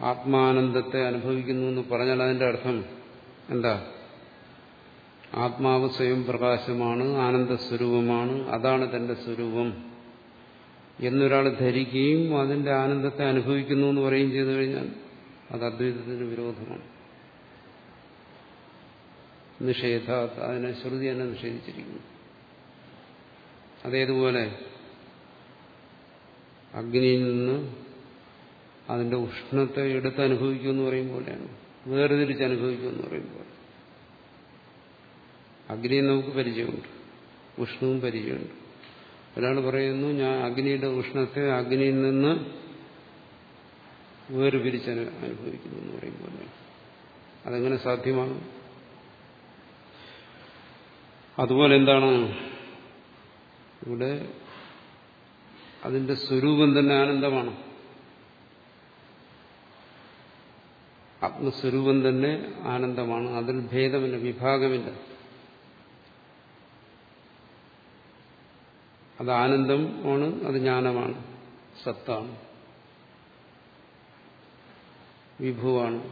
ആത്മാനന്ദത്തെ അനുഭവിക്കുന്നു എന്ന് പറഞ്ഞാൽ അതിന്റെ അർത്ഥം എന്താ? ആത്മാവ് സ്വയം പ്രകാശമാണ് ആനന്ദ ആനന്ദസ്വരൂപമാണ് അതാണ് തന്റെ സ്വരൂപം. എന്നൊരാൾ ധരിക്കുകയും അതിന്റെ ആനന്ദത്തെ അനുഭവിക്കുന്നു എന്ന് പറയുകയും ചെയ്തു കഴിഞ്ഞാൽ അത് അദ്വൈതത്തിന് വിരോധമാണ്. നിഷേധ അതിനെ ശ്രുതി തന്നെ നിഷേധിച്ചിരിക്കുന്നു. അതേതുപോലെ അഗ്നിയിൽ നിന്ന് അതിന്റെ ഉഷ്ണത്തെ എടുത്ത് അനുഭവിക്കുമെന്ന് പറയും പോലെയാണ്. വേർതിരിച്ച് അനുഭവിക്കുമെന്ന് പറയും പോലെ. അഗ്നിയെ നമുക്ക് പരിചയമുണ്ട്. ഉഷ്ണവും പരിചയമുണ്ട്. ഒരാൾ പറയുന്നു ഞാൻ അഗ്നിയുടെ ഉഷ്ണത്തെ അഗ്നിയിൽ നിന്ന് വേർപിരിച്ച് അനുഭവിക്കുന്നു എന്ന് പറയും പോലെ. അതെങ്ങനെ സാധ്യമാകും? അതുപോലെ എന്താണ്? ഇവിടെ അതിന്റെ സ്വരൂപം തന്നെ ആനന്ദമാണ്. ആത്മസ്വരൂപം തന്നെ ആനന്ദമാണ്. അതിൽ ഭേദമില്ല വിഭാഗമില്ല. അത് ആനന്ദം ആണ് അത് ജ്ഞാനമാണ് സത്താണ്. വിഭുവാണ്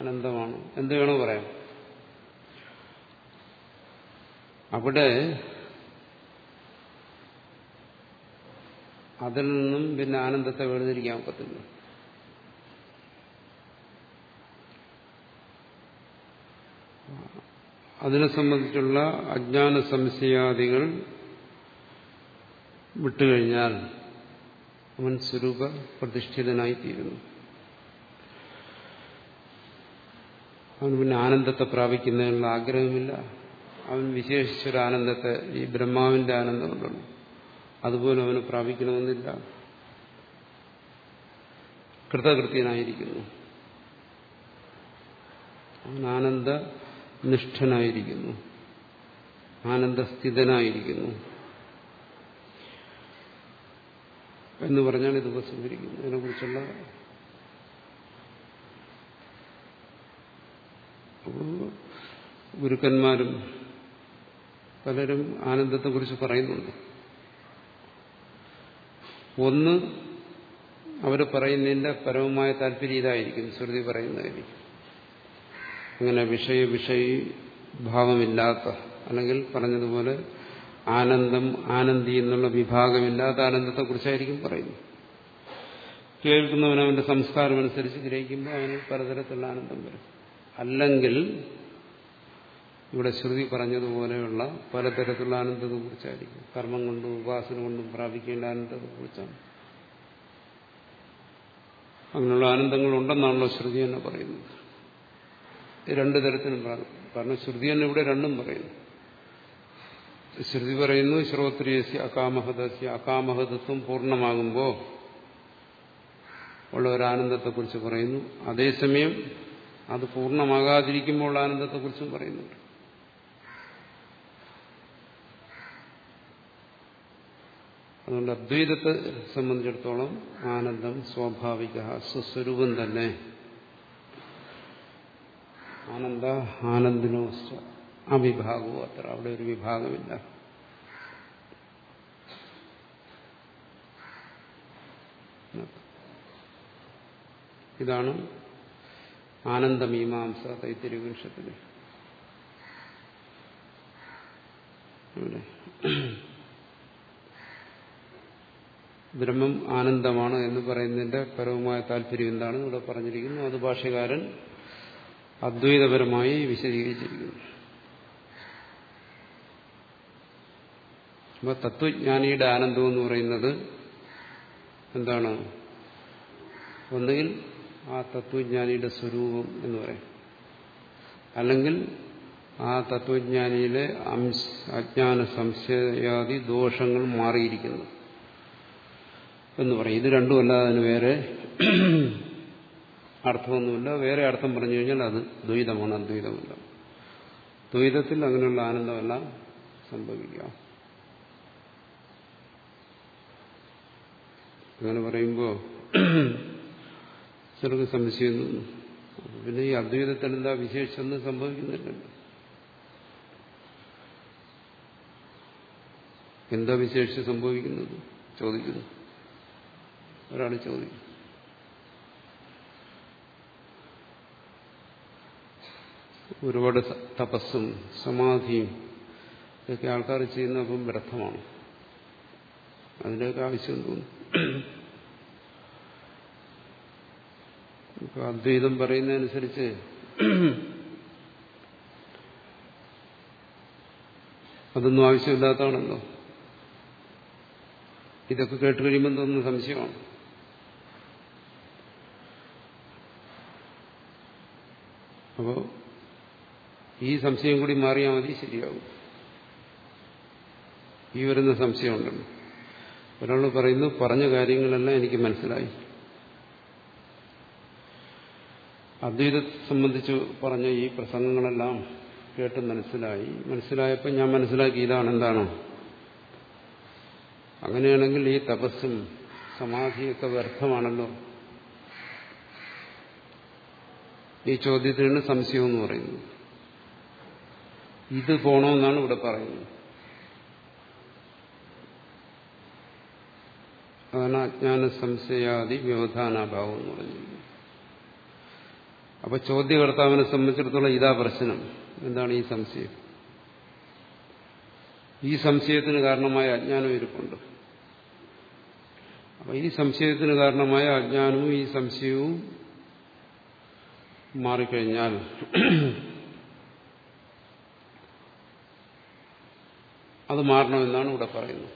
അനന്തമാണ് എന്ത് വേണോ പറയാം. അവിടെ അതിൽ നിന്നും പിന്നെ ആനന്ദത്തെ വേർതിരിക്കാൻ ഒക്കത്തില്ല. അതിനെ സംബന്ധിച്ചുള്ള അജ്ഞാന സംശയാദികൾ വിട്ടുകഴിഞ്ഞാൽ അവൻ സ്വരൂപ പ്രതിഷ്ഠിതനായിത്തീരുന്നു. അവൻ പിന്നെ ആനന്ദത്തെ പ്രാപിക്കുന്നതിനുള്ള ആഗ്രഹമില്ല. അവൻ വിശേഷിച്ചൊരു ആനന്ദത്തെ ഈ ബ്രഹ്മാവിന്റെ ആനന്ദമുണ്ടല്ലോ അതുപോലെ അവന് പ്രാപിക്കണമെന്നില്ല. കൃതകൃത്യനായിരിക്കുന്നു. അവൻ ആനന്ദ നിഷ്ഠനായിരിക്കുന്നു. ആനന്ദസ്ഥിതനായിരിക്കുന്നു. എന്ന് പറഞ്ഞാണ് ഇത് ഉപസംഹരിക്കുന്നത് ഇതിനെക്കുറിച്ചുള്ള ഗുരുക്കന്മാരും പലരും ആനന്ദത്തെക്കുറിച്ച് പറയുന്നുണ്ട്. ഒന്ന് അവർ പറയുന്നതിന്റെ പരമമായ താല്പര്യം ഇതായിരിക്കും. ശ്രുതി പറയുന്നതായിരിക്കും. അങ്ങനെ വിഷയ വിഷയി ഭാവമില്ലാത്ത അല്ലെങ്കിൽ പറഞ്ഞതുപോലെ ആനന്ദം ആനന്ദി എന്നുള്ള വിഭാഗമില്ലാത്ത ആനന്ദത്തെക്കുറിച്ചായിരിക്കും പറയുന്നത്. കേൾക്കുന്നവൻ അവന്റെ സംസ്കാരം അനുസരിച്ച് ഗ്രഹിക്കുമ്പോൾ അവന് പലതരത്തിലുള്ള ആനന്ദം വരും. അല്ലെങ്കിൽ ഇവിടെ ശ്രുതി പറഞ്ഞതുപോലെയുള്ള പലതരത്തിലുള്ള ആനന്ദത്തെ കുറിച്ചായിരിക്കും കർമ്മം കൊണ്ടും ഉപാസന കൊണ്ടും പ്രാപിക്കേണ്ട ആനന്ദത്തെ കുറിച്ചാണ് അങ്ങനെയുള്ള ആനന്ദങ്ങൾ ഉണ്ടെന്നാണല്ലോ ശ്രുതി എന്ന് പറയുന്നത്. രണ്ടു തരത്തിലും പറഞ്ഞു കാരണം ശ്രുതി തന്നെ ഇവിടെ രണ്ടും പറയുന്നു. ശ്രുതി പറയുന്നു ശ്രോത്രിയസ്യ അകാമഹതസ്യ അകാമഹതത്വം പൂർണമാകുമ്പോൾ ഉള്ള ഒരു ആനന്ദത്തെക്കുറിച്ച് പറയുന്നു. അതേസമയം അത് പൂർണമാകാതിരിക്കുമ്പോൾ ഉള്ള ആനന്ദത്തെക്കുറിച്ചും പറയുന്നുണ്ട്. അതുകൊണ്ട് അദ്വൈതത്തെ സംബന്ധിച്ചിടത്തോളം ആനന്ദം സ്വാഭാവിക സ്വസ്വരൂപം തന്നെ. ആനന്ദ ആനന്ദിനോ വിഭാഗവും അത്ര അവിടെ ഒരു വിഭാഗമില്ല. ഇതാണ് ആനന്ദമീമാംസ തൈത്തിരി വൃക്ഷത്തിന് ഇവിടെ. ബ്രഹ്മം ആനന്ദമാണ് എന്ന് പറയുന്നതിന്റെ പരവുമായ താല്പര്യം എന്താണ് ഇവിടെ പറഞ്ഞിരിക്കുന്നു. അത് ഭാഷകാരൻ അദ്വൈതപരമായി വിശദീകരിച്ചിരിക്കുന്നു. അപ്പൊ തത്വജ്ഞാനിയുടെ ആനന്ദം എന്ന് പറയുന്നത് എന്താണ്? ഒന്നുകിൽ ആ തത്വജ്ഞാനിയുടെ സ്വരൂപം എന്ന് പറയും. അല്ലെങ്കിൽ ആ തത്വജ്ഞാനിയിലെ അജ്ഞാന സംശയാദി ദോഷങ്ങൾ മാറിയിരിക്കുന്നു എന്ന് പറയും. ഇത് രണ്ടുമല്ലാതെ അതിന് വേറെ അർത്ഥമൊന്നുമില്ല. വേറെ അർത്ഥം പറഞ്ഞു കഴിഞ്ഞാൽ അത് ദ്വൈതമാണ് അദ്വൈതമല്ല. ദ്വൈതത്തിൽ അങ്ങനെയുള്ള ആനന്ദമെല്ലാം സംഭവിക്കാം. അങ്ങനെ പറയുമ്പോൾ ചിലർക്ക് സംശയം പിന്നെ ഈ അദ്വൈതത്തിൽ എന്താ വിശേഷിച്ചൊന്നും സംഭവിക്കുന്നില്ലല്ലോ എന്താ വിശേഷിച്ച് സംഭവിക്കുന്നത്? ചോദിക്കുന്നു. ഒരാൾ ചോദിക്കും ഒരുപാട് തപസ്സും സമാധിയും ഇതൊക്കെ ആൾക്കാർ ചെയ്യുന്ന അപ്പം വ്യർത്ഥമാണ്. അതിന്റെയൊക്കെ ആവശ്യം തോന്നും അദ്വൈതം പറയുന്നതനുസരിച്ച് അതൊന്നും ആവശ്യമില്ലാത്തതാണല്ലോ. ഇതൊക്കെ കേട്ട് കഴിയുമ്പോൾ തോന്നുന്ന സംശയമാണ്. അപ്പോ ഈ സംശയം കൂടി മാറിയാൽ മതി ശരിയാകും ഈ വരുന്ന സംശയമുണ്ടല്ലോ ഒരാൾ പറയുന്നു പറഞ്ഞ കാര്യങ്ങളെല്ലാം എനിക്ക് മനസ്സിലായി. അദ്വൈതത്തെ സംബന്ധിച്ച് പറഞ്ഞ ഈ പ്രസംഗങ്ങളെല്ലാം കേട്ട് മനസ്സിലായി. മനസ്സിലായപ്പോൾ ഞാൻ മനസ്സിലാക്കി ഇതാണ് എന്താണോ? അങ്ങനെയാണെങ്കിൽ ഈ തപസ്സും സമാധിയൊക്കെ വ്യർത്ഥമാണല്ലോ. ഈ ചോദ്യത്തിനാണ് സംശയം എന്ന് പറയുന്നത് ഇത് പോണമെന്നാണ് ഇവിടെ പറയുന്നത്. അതാണ് അജ്ഞാന സംശയാദി വ്യവധാനാഭാവം എന്ന് പറഞ്ഞിരിക്കുന്നത് അപ്പൊ ചോദ്യകർത്താവിനെ സംബന്ധിച്ചിടത്തോളം ഇതാ പ്രശ്നം. എന്താണ് ഈ സംശയം? ഈ സംശയത്തിന് കാരണമായ അജ്ഞാനം ഇരിപ്പുണ്ട്. അപ്പൊ ഈ സംശയത്തിന് കാരണമായ അജ്ഞാനവും ഈ സംശയവും മാറിക്കഴിഞ്ഞാൽ അത് മാറണമെന്നാണ് ഇവിടെ പറയുന്നത്.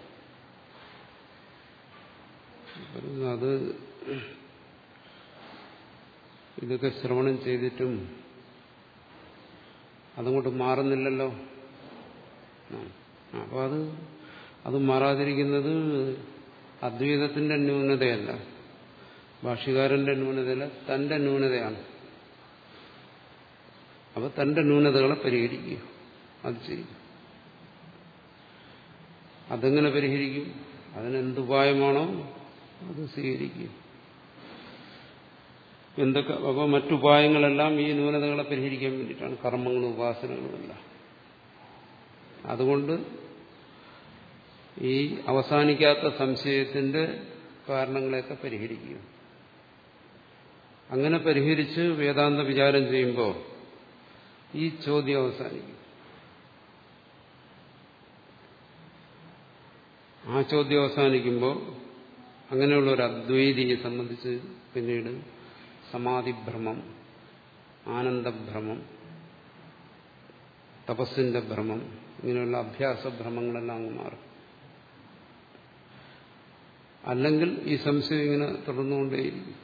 അത് ഇതൊക്കെ ശ്രവണം ചെയ്തിട്ടും അതുകൊണ്ട് മാറുന്നില്ലല്ലോ. അപ്പോൾ അത് അത് മാറാതിരിക്കുന്നത് അദ്വൈതത്തിന്റെ ന്യൂനതയല്ല. ഭാഷകാരന്റെ ന്യൂനതയല്ല തന്റെ ന്യൂനതയാണ്. അപ്പോൾ തന്റെ ന്യൂനതകളെ പരിഹരിക്കുക. അത് ചെയ്യും. അതെങ്ങനെ പരിഹരിക്കും? അതിനെന്തുപായമാണോ അത് സ്വീകരിക്കും. എന്തൊക്കെ അപ്പോൾ മറ്റുപായങ്ങളെല്ലാം ഈ ന്യൂനതകളെ പരിഹരിക്കാൻ വേണ്ടിയിട്ടാണ് കർമ്മങ്ങളും ഉപാസനകളും എല്ലാം. അതുകൊണ്ട് ഈ അവസാനിക്കാത്ത സംശയത്തിന്റെ കാരണങ്ങളെയൊക്കെ പരിഹരിക്കുക. അങ്ങനെ പരിഹരിച്ച് വേദാന്ത വിചാരം ചെയ്യുമ്പോൾ ഈ ചോദ്യം അവസാനിക്കും. ആ ചോദ്യം അവസാനിക്കുമ്പോൾ അങ്ങനെയുള്ള ഒരു അദ്വൈതിയെ സംബന്ധിച്ച് പിന്നീട് സമാധിഭ്രമം ആനന്ദഭ്രമം തപസ്സിന്റെ ഭ്രമം ഇങ്ങനെയുള്ള അഭ്യാസഭ്രമങ്ങളെല്ലാം അങ്ങ് മാറും. അല്ലെങ്കിൽ ഈ സംശയം ഇങ്ങനെ തുടർന്നുകൊണ്ടേയിരിക്കും.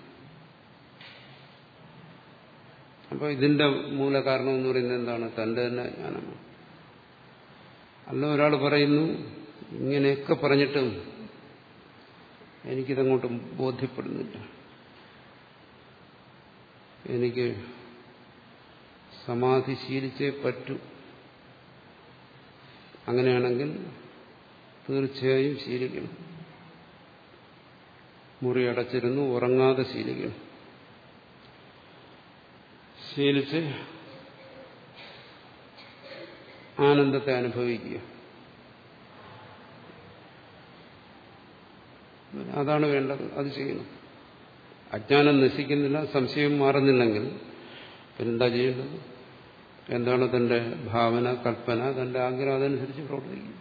അപ്പോൾ ഇതിന്റെ മൂല കാരണം എന്ന് പറയുന്നത് എന്താണ്? തന്റെ തന്നെ ജ്ഞാനമാണ്. അല്ല ഒരാൾ പറയുന്നു ഇങ്ങനെയൊക്കെ പറഞ്ഞിട്ടും എനിക്കിതങ്ങോട്ട് ബോധ്യപ്പെടുന്നില്ല. എനിക്ക് സമാധി ശീലിച്ചേ പറ്റൂ. അങ്ങനെയാണെങ്കിൽ തീർച്ചയായും ശീലിക്കണം. മുറി അടച്ചിരുന്നു ഉറങ്ങാതെ ശീലിക്കണം. ശീലിച്ച് ആനന്ദത്തെ അനുഭവിക്കുക. അതാണ് വേണ്ടത് അത് ചെയ്യുന്നു അജ്ഞാനം നശിക്കുന്നില്ല സംശയം മാറുന്നില്ലെങ്കിൽ പിന്നെന്താ ചെയ്യേണ്ടത്? എന്താണ് തന്റെ ഭാവന കൽപ്പന തന്റെ ആഗ്രഹം അതനുസരിച്ച് പ്രവർത്തിക്കും.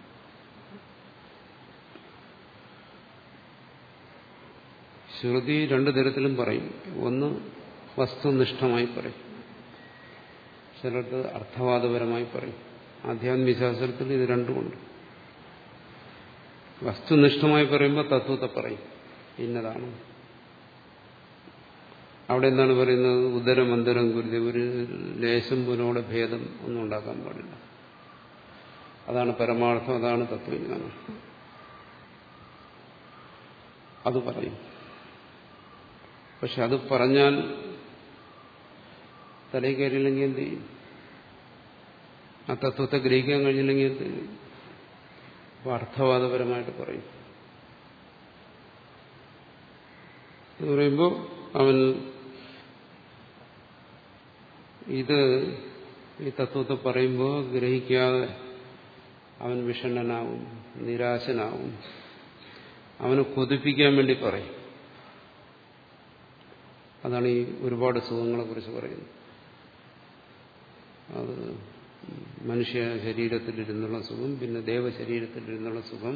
ശ്രുതി രണ്ടു തരത്തിലും പറയും. ഒന്ന് വസ്തുനിഷ്ഠമായി പറയും. ചിലർക്ക് അർത്ഥവാദപരമായി പറയും. ആധ്യാത്മിക ശാസ്ത്രത്തിൽ ഇത് രണ്ടുമുണ്ട്. വസ്തുനിഷ്ഠമായി പറയുമ്പോൾ തത്വത്തെ പറയും. ഇന്നതാണ്. അവിടെ എന്താണ് പറയുന്നത്? ഉദരം അന്തരം കുരുതി ഒരു ലേശം പോലോടെ ഭേദം ഒന്നും ഉണ്ടാക്കാൻ പാടില്ല. അതാണ് പരമാർത്ഥം അതാണ് തത്വജ്ഞാനം. അത് പറയും. പക്ഷെ അത് പറഞ്ഞാൽ തലയിൽ കയറിയില്ലെങ്കിൽ എന്ത് ചെയ്യും? ആ തത്വത്തെ ഗ്രഹിക്കാൻ കഴിഞ്ഞില്ലെങ്കിൽ എന്ത് ചെയ്യും? അർത്ഥവാദപരമായിട്ട് പറയും. എന്ന് പറയുമ്പോൾ അവൻ ഇത് ഈ തത്വത്തെ പറയുമ്പോൾ ഗ്രഹിക്കാതെ അവൻ വിഷണ്ണനാവും നിരാശനാവും. അവനെ കൊതിപ്പിക്കാൻ വേണ്ടി പറയും. അതാണ് ഈ ഒരുപാട് സുഖങ്ങളെ കുറിച്ച് പറയുന്നത്. അത് മനുഷ്യ ശരീരത്തിലിരുന്നുള്ള സുഖം പിന്നെ ദേവശരീരത്തിലിരുന്നുള്ള സുഖം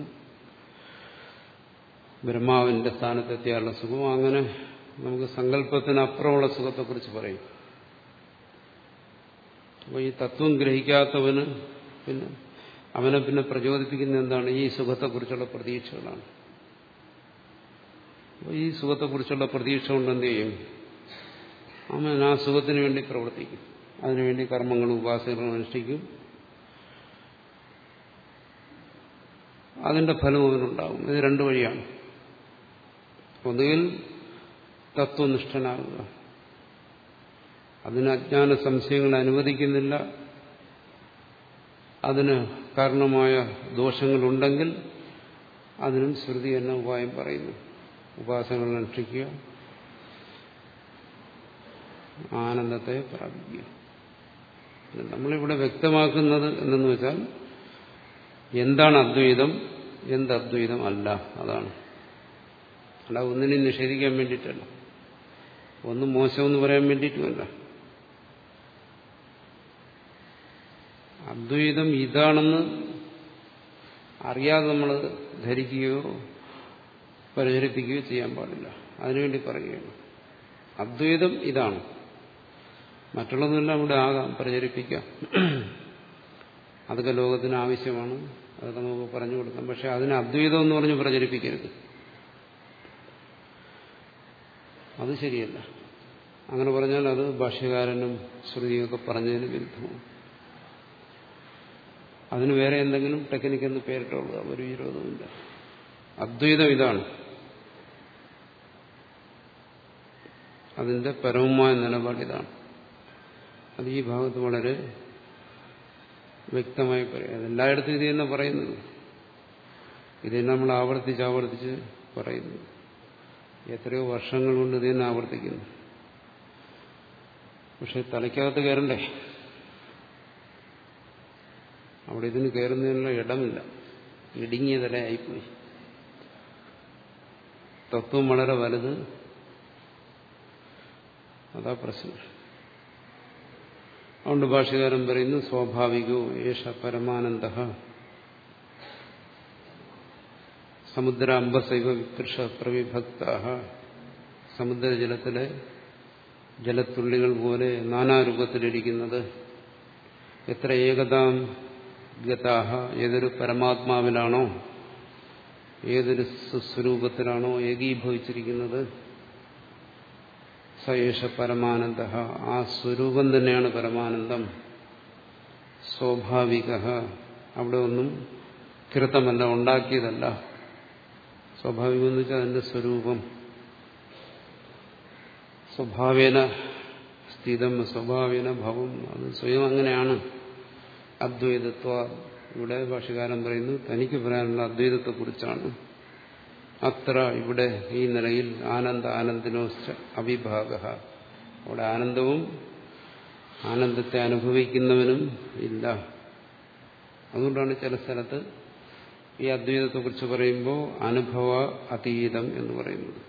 ബ്രഹ്മാവിന്റെ സ്ഥാനത്തെത്തിയാലുള്ള സുഖം അങ്ങനെ നമുക്ക് സങ്കല്പത്തിനപ്പുറമുള്ള സുഖത്തെക്കുറിച്ച് പറയും. അപ്പോൾ ഈ തത്വം ഗ്രഹിക്കാത്തവന് പിന്നെ അവനെ പിന്നെ പ്രചോദിപ്പിക്കുന്ന എന്താണ്? ഈ സുഖത്തെക്കുറിച്ചുള്ള പ്രതീക്ഷകളാണ്. അപ്പോൾ ഈ സുഖത്തെക്കുറിച്ചുള്ള പ്രതീക്ഷ കൊണ്ട് എന്ത് ചെയ്യും? അവൻ ആ സുഖത്തിന് വേണ്ടി പ്രവർത്തിക്കും. അതിനുവേണ്ടി കർമ്മങ്ങളും ഉപാസനകളും അനുഷ്ഠിക്കും. അതിന്റെ ഫലം അവനുണ്ടാകും ഇത് രണ്ടു വഴിയാണ്. ഒന്നുകിൽ തത്വനിഷ്ഠനാകുക. അതിന് അജ്ഞാന സംശയങ്ങൾ അനുവദിക്കുന്നില്ല. അതിന് കാരണമായ ദോഷങ്ങളുണ്ടെങ്കിൽ അതിനും ശ്രുതി എന്ന ഉപായം പറയുന്നു. ഉപാസനകൾ അനുഷ്ഠിക്കുക. ആനന്ദത്തെ പ്രാപിക്കുക. നമ്മളിവിടെ വ്യക്തമാക്കുന്നത് എന്തെന്ന് വെച്ചാൽ എന്താണ് അദ്വൈതം? എന്ത് അദ്വൈതം അല്ല. അതാണ്. അല്ല ഒന്നിനെ നിഷേധിക്കാൻ വേണ്ടിയിട്ടല്ല. ഒന്നും മോശമെന്ന് പറയാൻ വേണ്ടിയിട്ടുമല്ല. അദ്വൈതം ഇതാണെന്ന് അറിയാതെ നമ്മൾ ധരിക്കുകയോ പരിചരിപ്പിക്കുകയോ ചെയ്യാൻ പാടില്ല. അതിനുവേണ്ടി പറയുകയാണ്. അദ്വൈതം ഇതാണ്. മറ്റുള്ളതെല്ലാം ഇവിടെ ആകാം പ്രചരിപ്പിക്കാം. അതൊക്കെ ലോകത്തിന് ആവശ്യമാണ്. അതൊക്കെ നമുക്ക് പറഞ്ഞു കൊടുക്കാം. പക്ഷെ അതിന് അദ്വൈതം എന്ന് പറഞ്ഞ് പ്രചരിപ്പിക്കരുത്. അത് ശരിയല്ല. അങ്ങനെ പറഞ്ഞാൽ അത് ഭാഷ്യകാരനും ശ്രുതിയൊക്കെ പറഞ്ഞതിന് വിരുദ്ധമാണ്. അതിന് വേറെ എന്തെങ്കിലും ടെക്നിക്ക് എന്ന് പേരിട്ടുള്ളത് ഒരു വിരോധമില്ല അദ്വൈതം ഇതാണ്. അതിന്റെ പരമമായ നിലപാട് ഇതാണ്. അത് ഈ ഭാഗത്ത് വളരെ വ്യക്തമായി പറയാം. അതെല്ലായിടത്തും ഇത് തന്നെ പറയുന്നത്. ഇത് നമ്മൾ ആവർത്തിച്ച് ആവർത്തിച്ച് പറയുന്നു എത്രയോ വർഷങ്ങൾ കൊണ്ട് ഇത് തന്നെ ആവർത്തിക്കുന്നു. പക്ഷെ തലയ്ക്കകത്ത് കയറണ്ടേ? അവിടെ ഇതിന് കയറുന്നതിനുള്ള ഇടമില്ല. ഇടുങ്ങിയ തലയായിപ്പോയി തത്വം വളരെ വലുത്. അതാ പ്രശ്നം. അതുകൊണ്ട് ഭാഷകാരൻ പറയുന്നു സ്വാഭാവികോ ഏഷ പരമാനന്ദ. സമുദ്ര അമ്പസൈവ വികൃഷ പ്രവിഭക്ത. സമുദ്രജലത്തിലെ ജലത്തുള്ളികൾ പോലെ നാനാരൂപത്തിലിരിക്കുന്നത്. എത്ര ഏകതാം ഗതാഹ ഏതൊരു പരമാത്മാവിലാണോ ഏതൊരു സ്വസ്വരൂപത്തിലാണോ ഏകീഭവിച്ചിരിക്കുന്നത്. സയേഷ പരമാനന്ദ ആ സ്വരൂപം തന്നെയാണ് പരമാനന്ദം. സ്വാഭാവിക അവിടെ ഒന്നും കൃതമല്ല ഉണ്ടാക്കിയതല്ല. സ്വാഭാവികം എന്ന് വെച്ചാൽ അതിന്റെ സ്വരൂപം. സ്വഭാവേന സ്ഥിതം സ്വഭാവേന ഭവം അത് സ്വയം അങ്ങനെയാണ്. അദ്വൈതത്വ ഇവിടെ ഭാഷകാരൻ പറയുന്നു തനിക്ക് പറയാനുള്ള അദ്വൈതത്തെക്കുറിച്ചാണ് അത്ര ഇവിടെ ഈ നിലയിൽ ആനന്ദ ആനന്ദിനോശ്ച അവിഭാഗ. അവിടെ ആനന്ദവും ആനന്ദത്തെ അനുഭവിക്കുന്നവനും ഇല്ല. അതുകൊണ്ടാണ് ചില സ്ഥലത്ത് ഈ അദ്വൈതത്തെക്കുറിച്ച് പറയുമ്പോൾ അനുഭവ അതീതം എന്ന് പറയുന്നത്.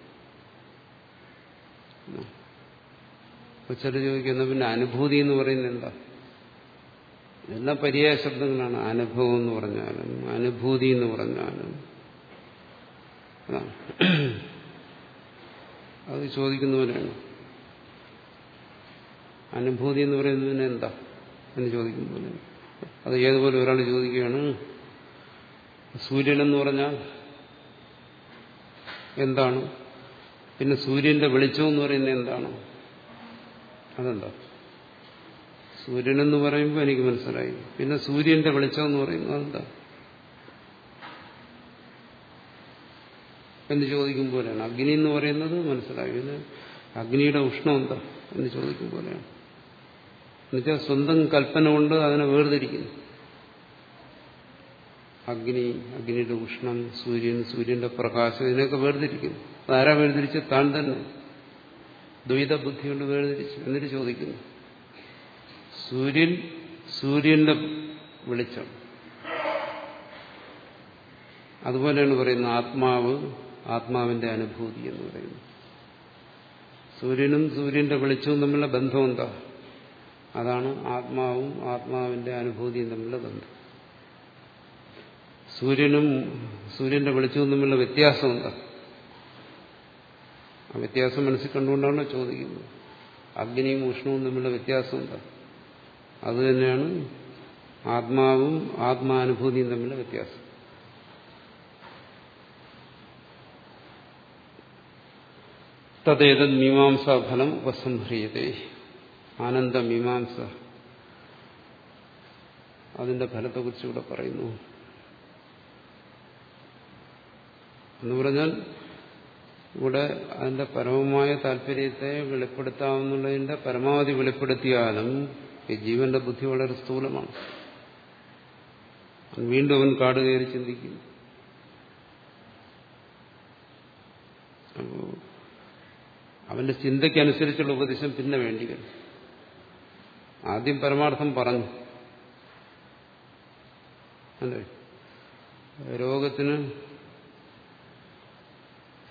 ചില ചോദിക്കുന്ന പിന്നെ അനുഭൂതി എന്ന് പറയുന്നത് എന്താ? എല്ലാ പര്യായ ശബ്ദങ്ങളാണ്. അനുഭവം എന്ന് പറഞ്ഞാലും അനുഭൂതി എന്ന് പറഞ്ഞാലും അത് ചോദിക്കുന്നവരാണ്. അനുഭൂതി എന്ന് പറയുന്നതിന് എന്താ? എന്ന് ചോദിക്കുന്നവരാണ് അത് ഏതുപോലെ ഒരാൾ ചോദിക്കുകയാണ് സൂര്യൻ എന്ന് പറഞ്ഞാൽ എന്താണ്? പിന്നെ സൂര്യന്റെ വെളിച്ചം എന്ന് പറയുന്നത് എന്താണ്? അതെന്താ? സൂര്യൻ എന്ന് പറയുമ്പോൾ എനിക്ക് മനസ്സിലായി. പിന്നെ സൂര്യന്റെ വെളിച്ചം എന്ന് പറയുന്നത് അതെന്താ? എന്ന് ചോദിക്കും പോലെയാണ് അഗ്നി എന്ന് പറയുന്നത് മനസ്സിലായി. ഇത് അഗ്നിയുടെ ഉഷ്ണം എന്താ എന്ന് ചോദിക്കും പോലെയാണ് എന്നുവെച്ചാൽ സ്വന്തം കൽപ്പന കൊണ്ട് അതിനെ വേർതിരിക്കുന്നു. അഗ്നി അഗ്നിയുടെ ഉഷ്ണം സൂര്യൻ സൂര്യന്റെ പ്രകാശം ഇതിനെയൊക്കെ വേർതിരിക്കുന്നു. അതാരാ വേർതിരിച്ച് താൻ തന്നെ. ദ്വൈത ബുദ്ധി കൊണ്ട് വേർതിരിച്ചു. എന്നിട്ട് ചോദിക്കുന്നു. സൂര്യൻ സൂര്യന്റെ വെളിച്ചം. അതുപോലെയാണ് പറയുന്നത് ആത്മാവ് ആത്മാവിന്റെ അനുഭൂതി എന്ന് പറയുന്നു. സൂര്യനും സൂര്യന്റെ വെളിച്ചവും തമ്മിലുള്ള ബന്ധം എന്താ അതാണ് ആത്മാവും ആത്മാവിന്റെ അനുഭൂതിയും തമ്മിലുള്ള ബന്ധം. സൂര്യനും സൂര്യന്റെ വെളിച്ചവും തമ്മിലുള്ള വ്യത്യാസം എന്താ? ആ വ്യത്യാസം മനസ്സിൽ കണ്ടുകൊണ്ടാണ് ചോദിക്കുന്നത്. അഗ്നിയും ഉഷ്ണവും തമ്മിലുള്ള വ്യത്യാസം എന്താ? അത് തന്നെയാണ് ആത്മാവും ആത്മാനുഭൂതിയും തമ്മിലുള്ള വ്യത്യാസം. തദ്ദേതത് മീമാംസാഫലം ഉപസംഹ്രിയതേ ആനന്ദമീമാംസ അതിന്റെ ഫലത്തെക്കുറിച്ച് ഇവിടെ പറയുന്നു. എന്ന് പറഞ്ഞാൽ ഇവിടെ അതിന്റെ പരമമായ താല്പര്യത്തെ വെളിപ്പെടുത്താവുന്നതിന്റെ പരമാവധി വെളിപ്പെടുത്തിയാലും ഈ ജീവന്റെ ബുദ്ധി വളരെ സ്ഥൂലമാണ്. വീണ്ടും അവൻ കാട് കയറി ചിന്തിക്കും അപ്പോ അവന്റെ ചിന്തയ്ക്കനുസരിച്ചുള്ള ഉപദേശം പിന്നെ വേണ്ടി വരും ആദ്യം പരമാർത്ഥം പറഞ്ഞു. അല്ലേ? രോഗത്തിന്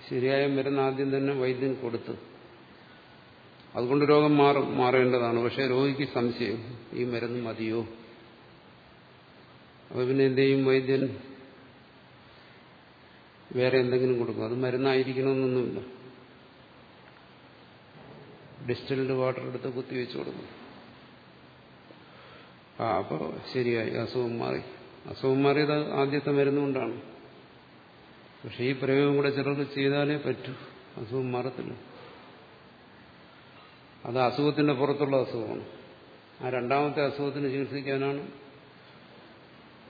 ശരിയായ മരുന്ന് ആദ്യം തന്നെ വൈദ്യൻ കൊടുത്തു. അതുകൊണ്ട് രോഗം മാറും മാറേണ്ടതാണ്. പക്ഷെ രോഗിക്ക് സംശയം. ഈ മരുന്ന് മതിയോ? അപ്പൊ പിന്നെ എന്ത് ചെയ്യും? വൈദ്യൻ വേറെ എന്തെങ്കിലും കൊടുക്കും. അത് മരുന്നായിരിക്കണമെന്നൊന്നുമില്ല. ഡിസ്റ്റൽഡ് വാട്ടർ എടുത്ത് കുത്തിവെച്ച് കൊടുക്കും. ആ അപ്പോൾ ശരിയായി. അസുഖം മാറി. അസുഖം മാറിയത് ആദ്യത്തെ മരുന്നുകൊണ്ടാണ് പക്ഷെ ഈ പ്രയോഗം കൂടെ ചിലർക്ക് ചെയ്താലേ പറ്റൂ. അസുഖം മാറത്തില്ല. അത് അസുഖത്തിന്റെ പുറത്തുള്ള അസുഖമാണ്. ആ രണ്ടാമത്തെ അസുഖത്തിന് ചികിത്സിക്കാനാണ്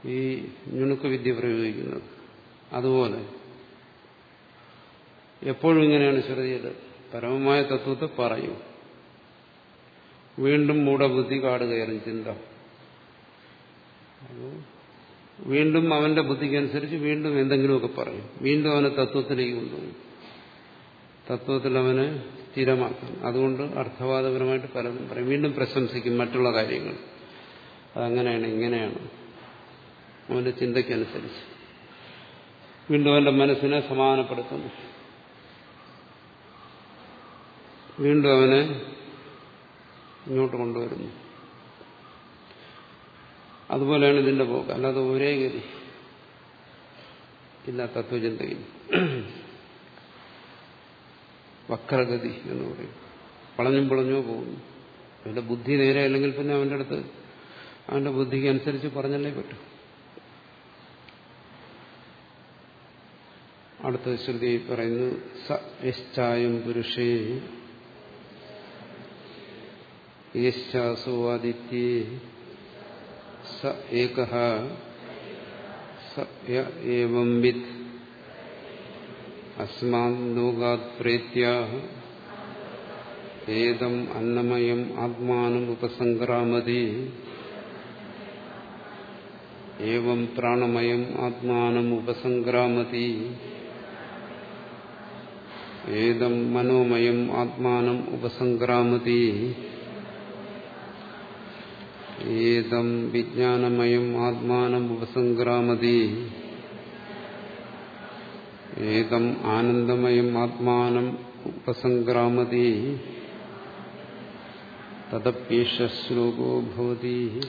ഈ ഞുണുക്ക് വിദ്യ പ്രയോഗിക്കുന്നത്. അതുപോലെ എപ്പോഴും ഇങ്ങനെയാണ് ശ്രുതിയിൽ പരമമായ തത്വത്തെ പറയും. വീണ്ടും മൂഢബുദ്ധി കാട് കയറി ചിന്ത വീണ്ടും അവന്റെ ബുദ്ധിക്കനുസരിച്ച് വീണ്ടും എന്തെങ്കിലുമൊക്കെ പറയും. വീണ്ടും അവനെ തത്വത്തിലേക്ക് കൊണ്ടുപോകും. തത്വത്തിൽ അവനെ സ്ഥിരമാക്കും. അതുകൊണ്ട് അർത്ഥവാദപരമായിട്ട് പലതും പറയും. വീണ്ടും പ്രശംസിക്കും മറ്റുള്ള കാര്യങ്ങൾ. അതങ്ങനെയാണ് ഇങ്ങനെയാണ് അവന്റെ ചിന്തയ്ക്കനുസരിച്ച്. വീണ്ടും അവന്റെ മനസ്സിനെ സമാധാനപ്പെടുത്തുന്നു. വീണ്ടും അവനെ ഇങ്ങോട്ട് കൊണ്ടുവരുന്നു. അതുപോലെയാണ് ഇതിന്റെ പോക്ക്. അല്ലാതെ ഒരേ ഗതി ഇല്ല തത്വചിന്തയിൽ. വക്രഗതി എന്ന് പറയും. വളഞ്ഞും പൊളഞ്ഞോ പോകുന്നു. അവന്റെ ബുദ്ധി നേരെ അല്ലെങ്കിൽ പിന്നെ അവന്റെ അടുത്ത് അവന്റെ ബുദ്ധിക്ക് അനുസരിച്ച് പറഞ്ഞല്ലേ പറ്റും. അടുത്ത ശ്രുതി പറയുന്നു സ യശ്ചായം പുരുഷേ യശ്ചാസോ ആദിത്യേ സ ഏക ഏവം വിത്ത് അസ്മാൻ ലോകാത് പ്രേത്യ ഏതം അന്നമയം ആത്മാനം ഉപസംക്രാമതി ഏവം പ്രാണമയം ആത്മാനം ഉപസംക്രാമതി ഏതം മനോമയം ആത്മാനം ഉപസംക്രാമതി ഏതം വിജ്ഞാനമയം ആത്മാനം ഉപസംക്രാമതി ഏതം ആനന്ദമയം ആത്മാനം ഉപസംക്രാമതി തദപ്യേഷ ശ്ലോകോ ഭവതി.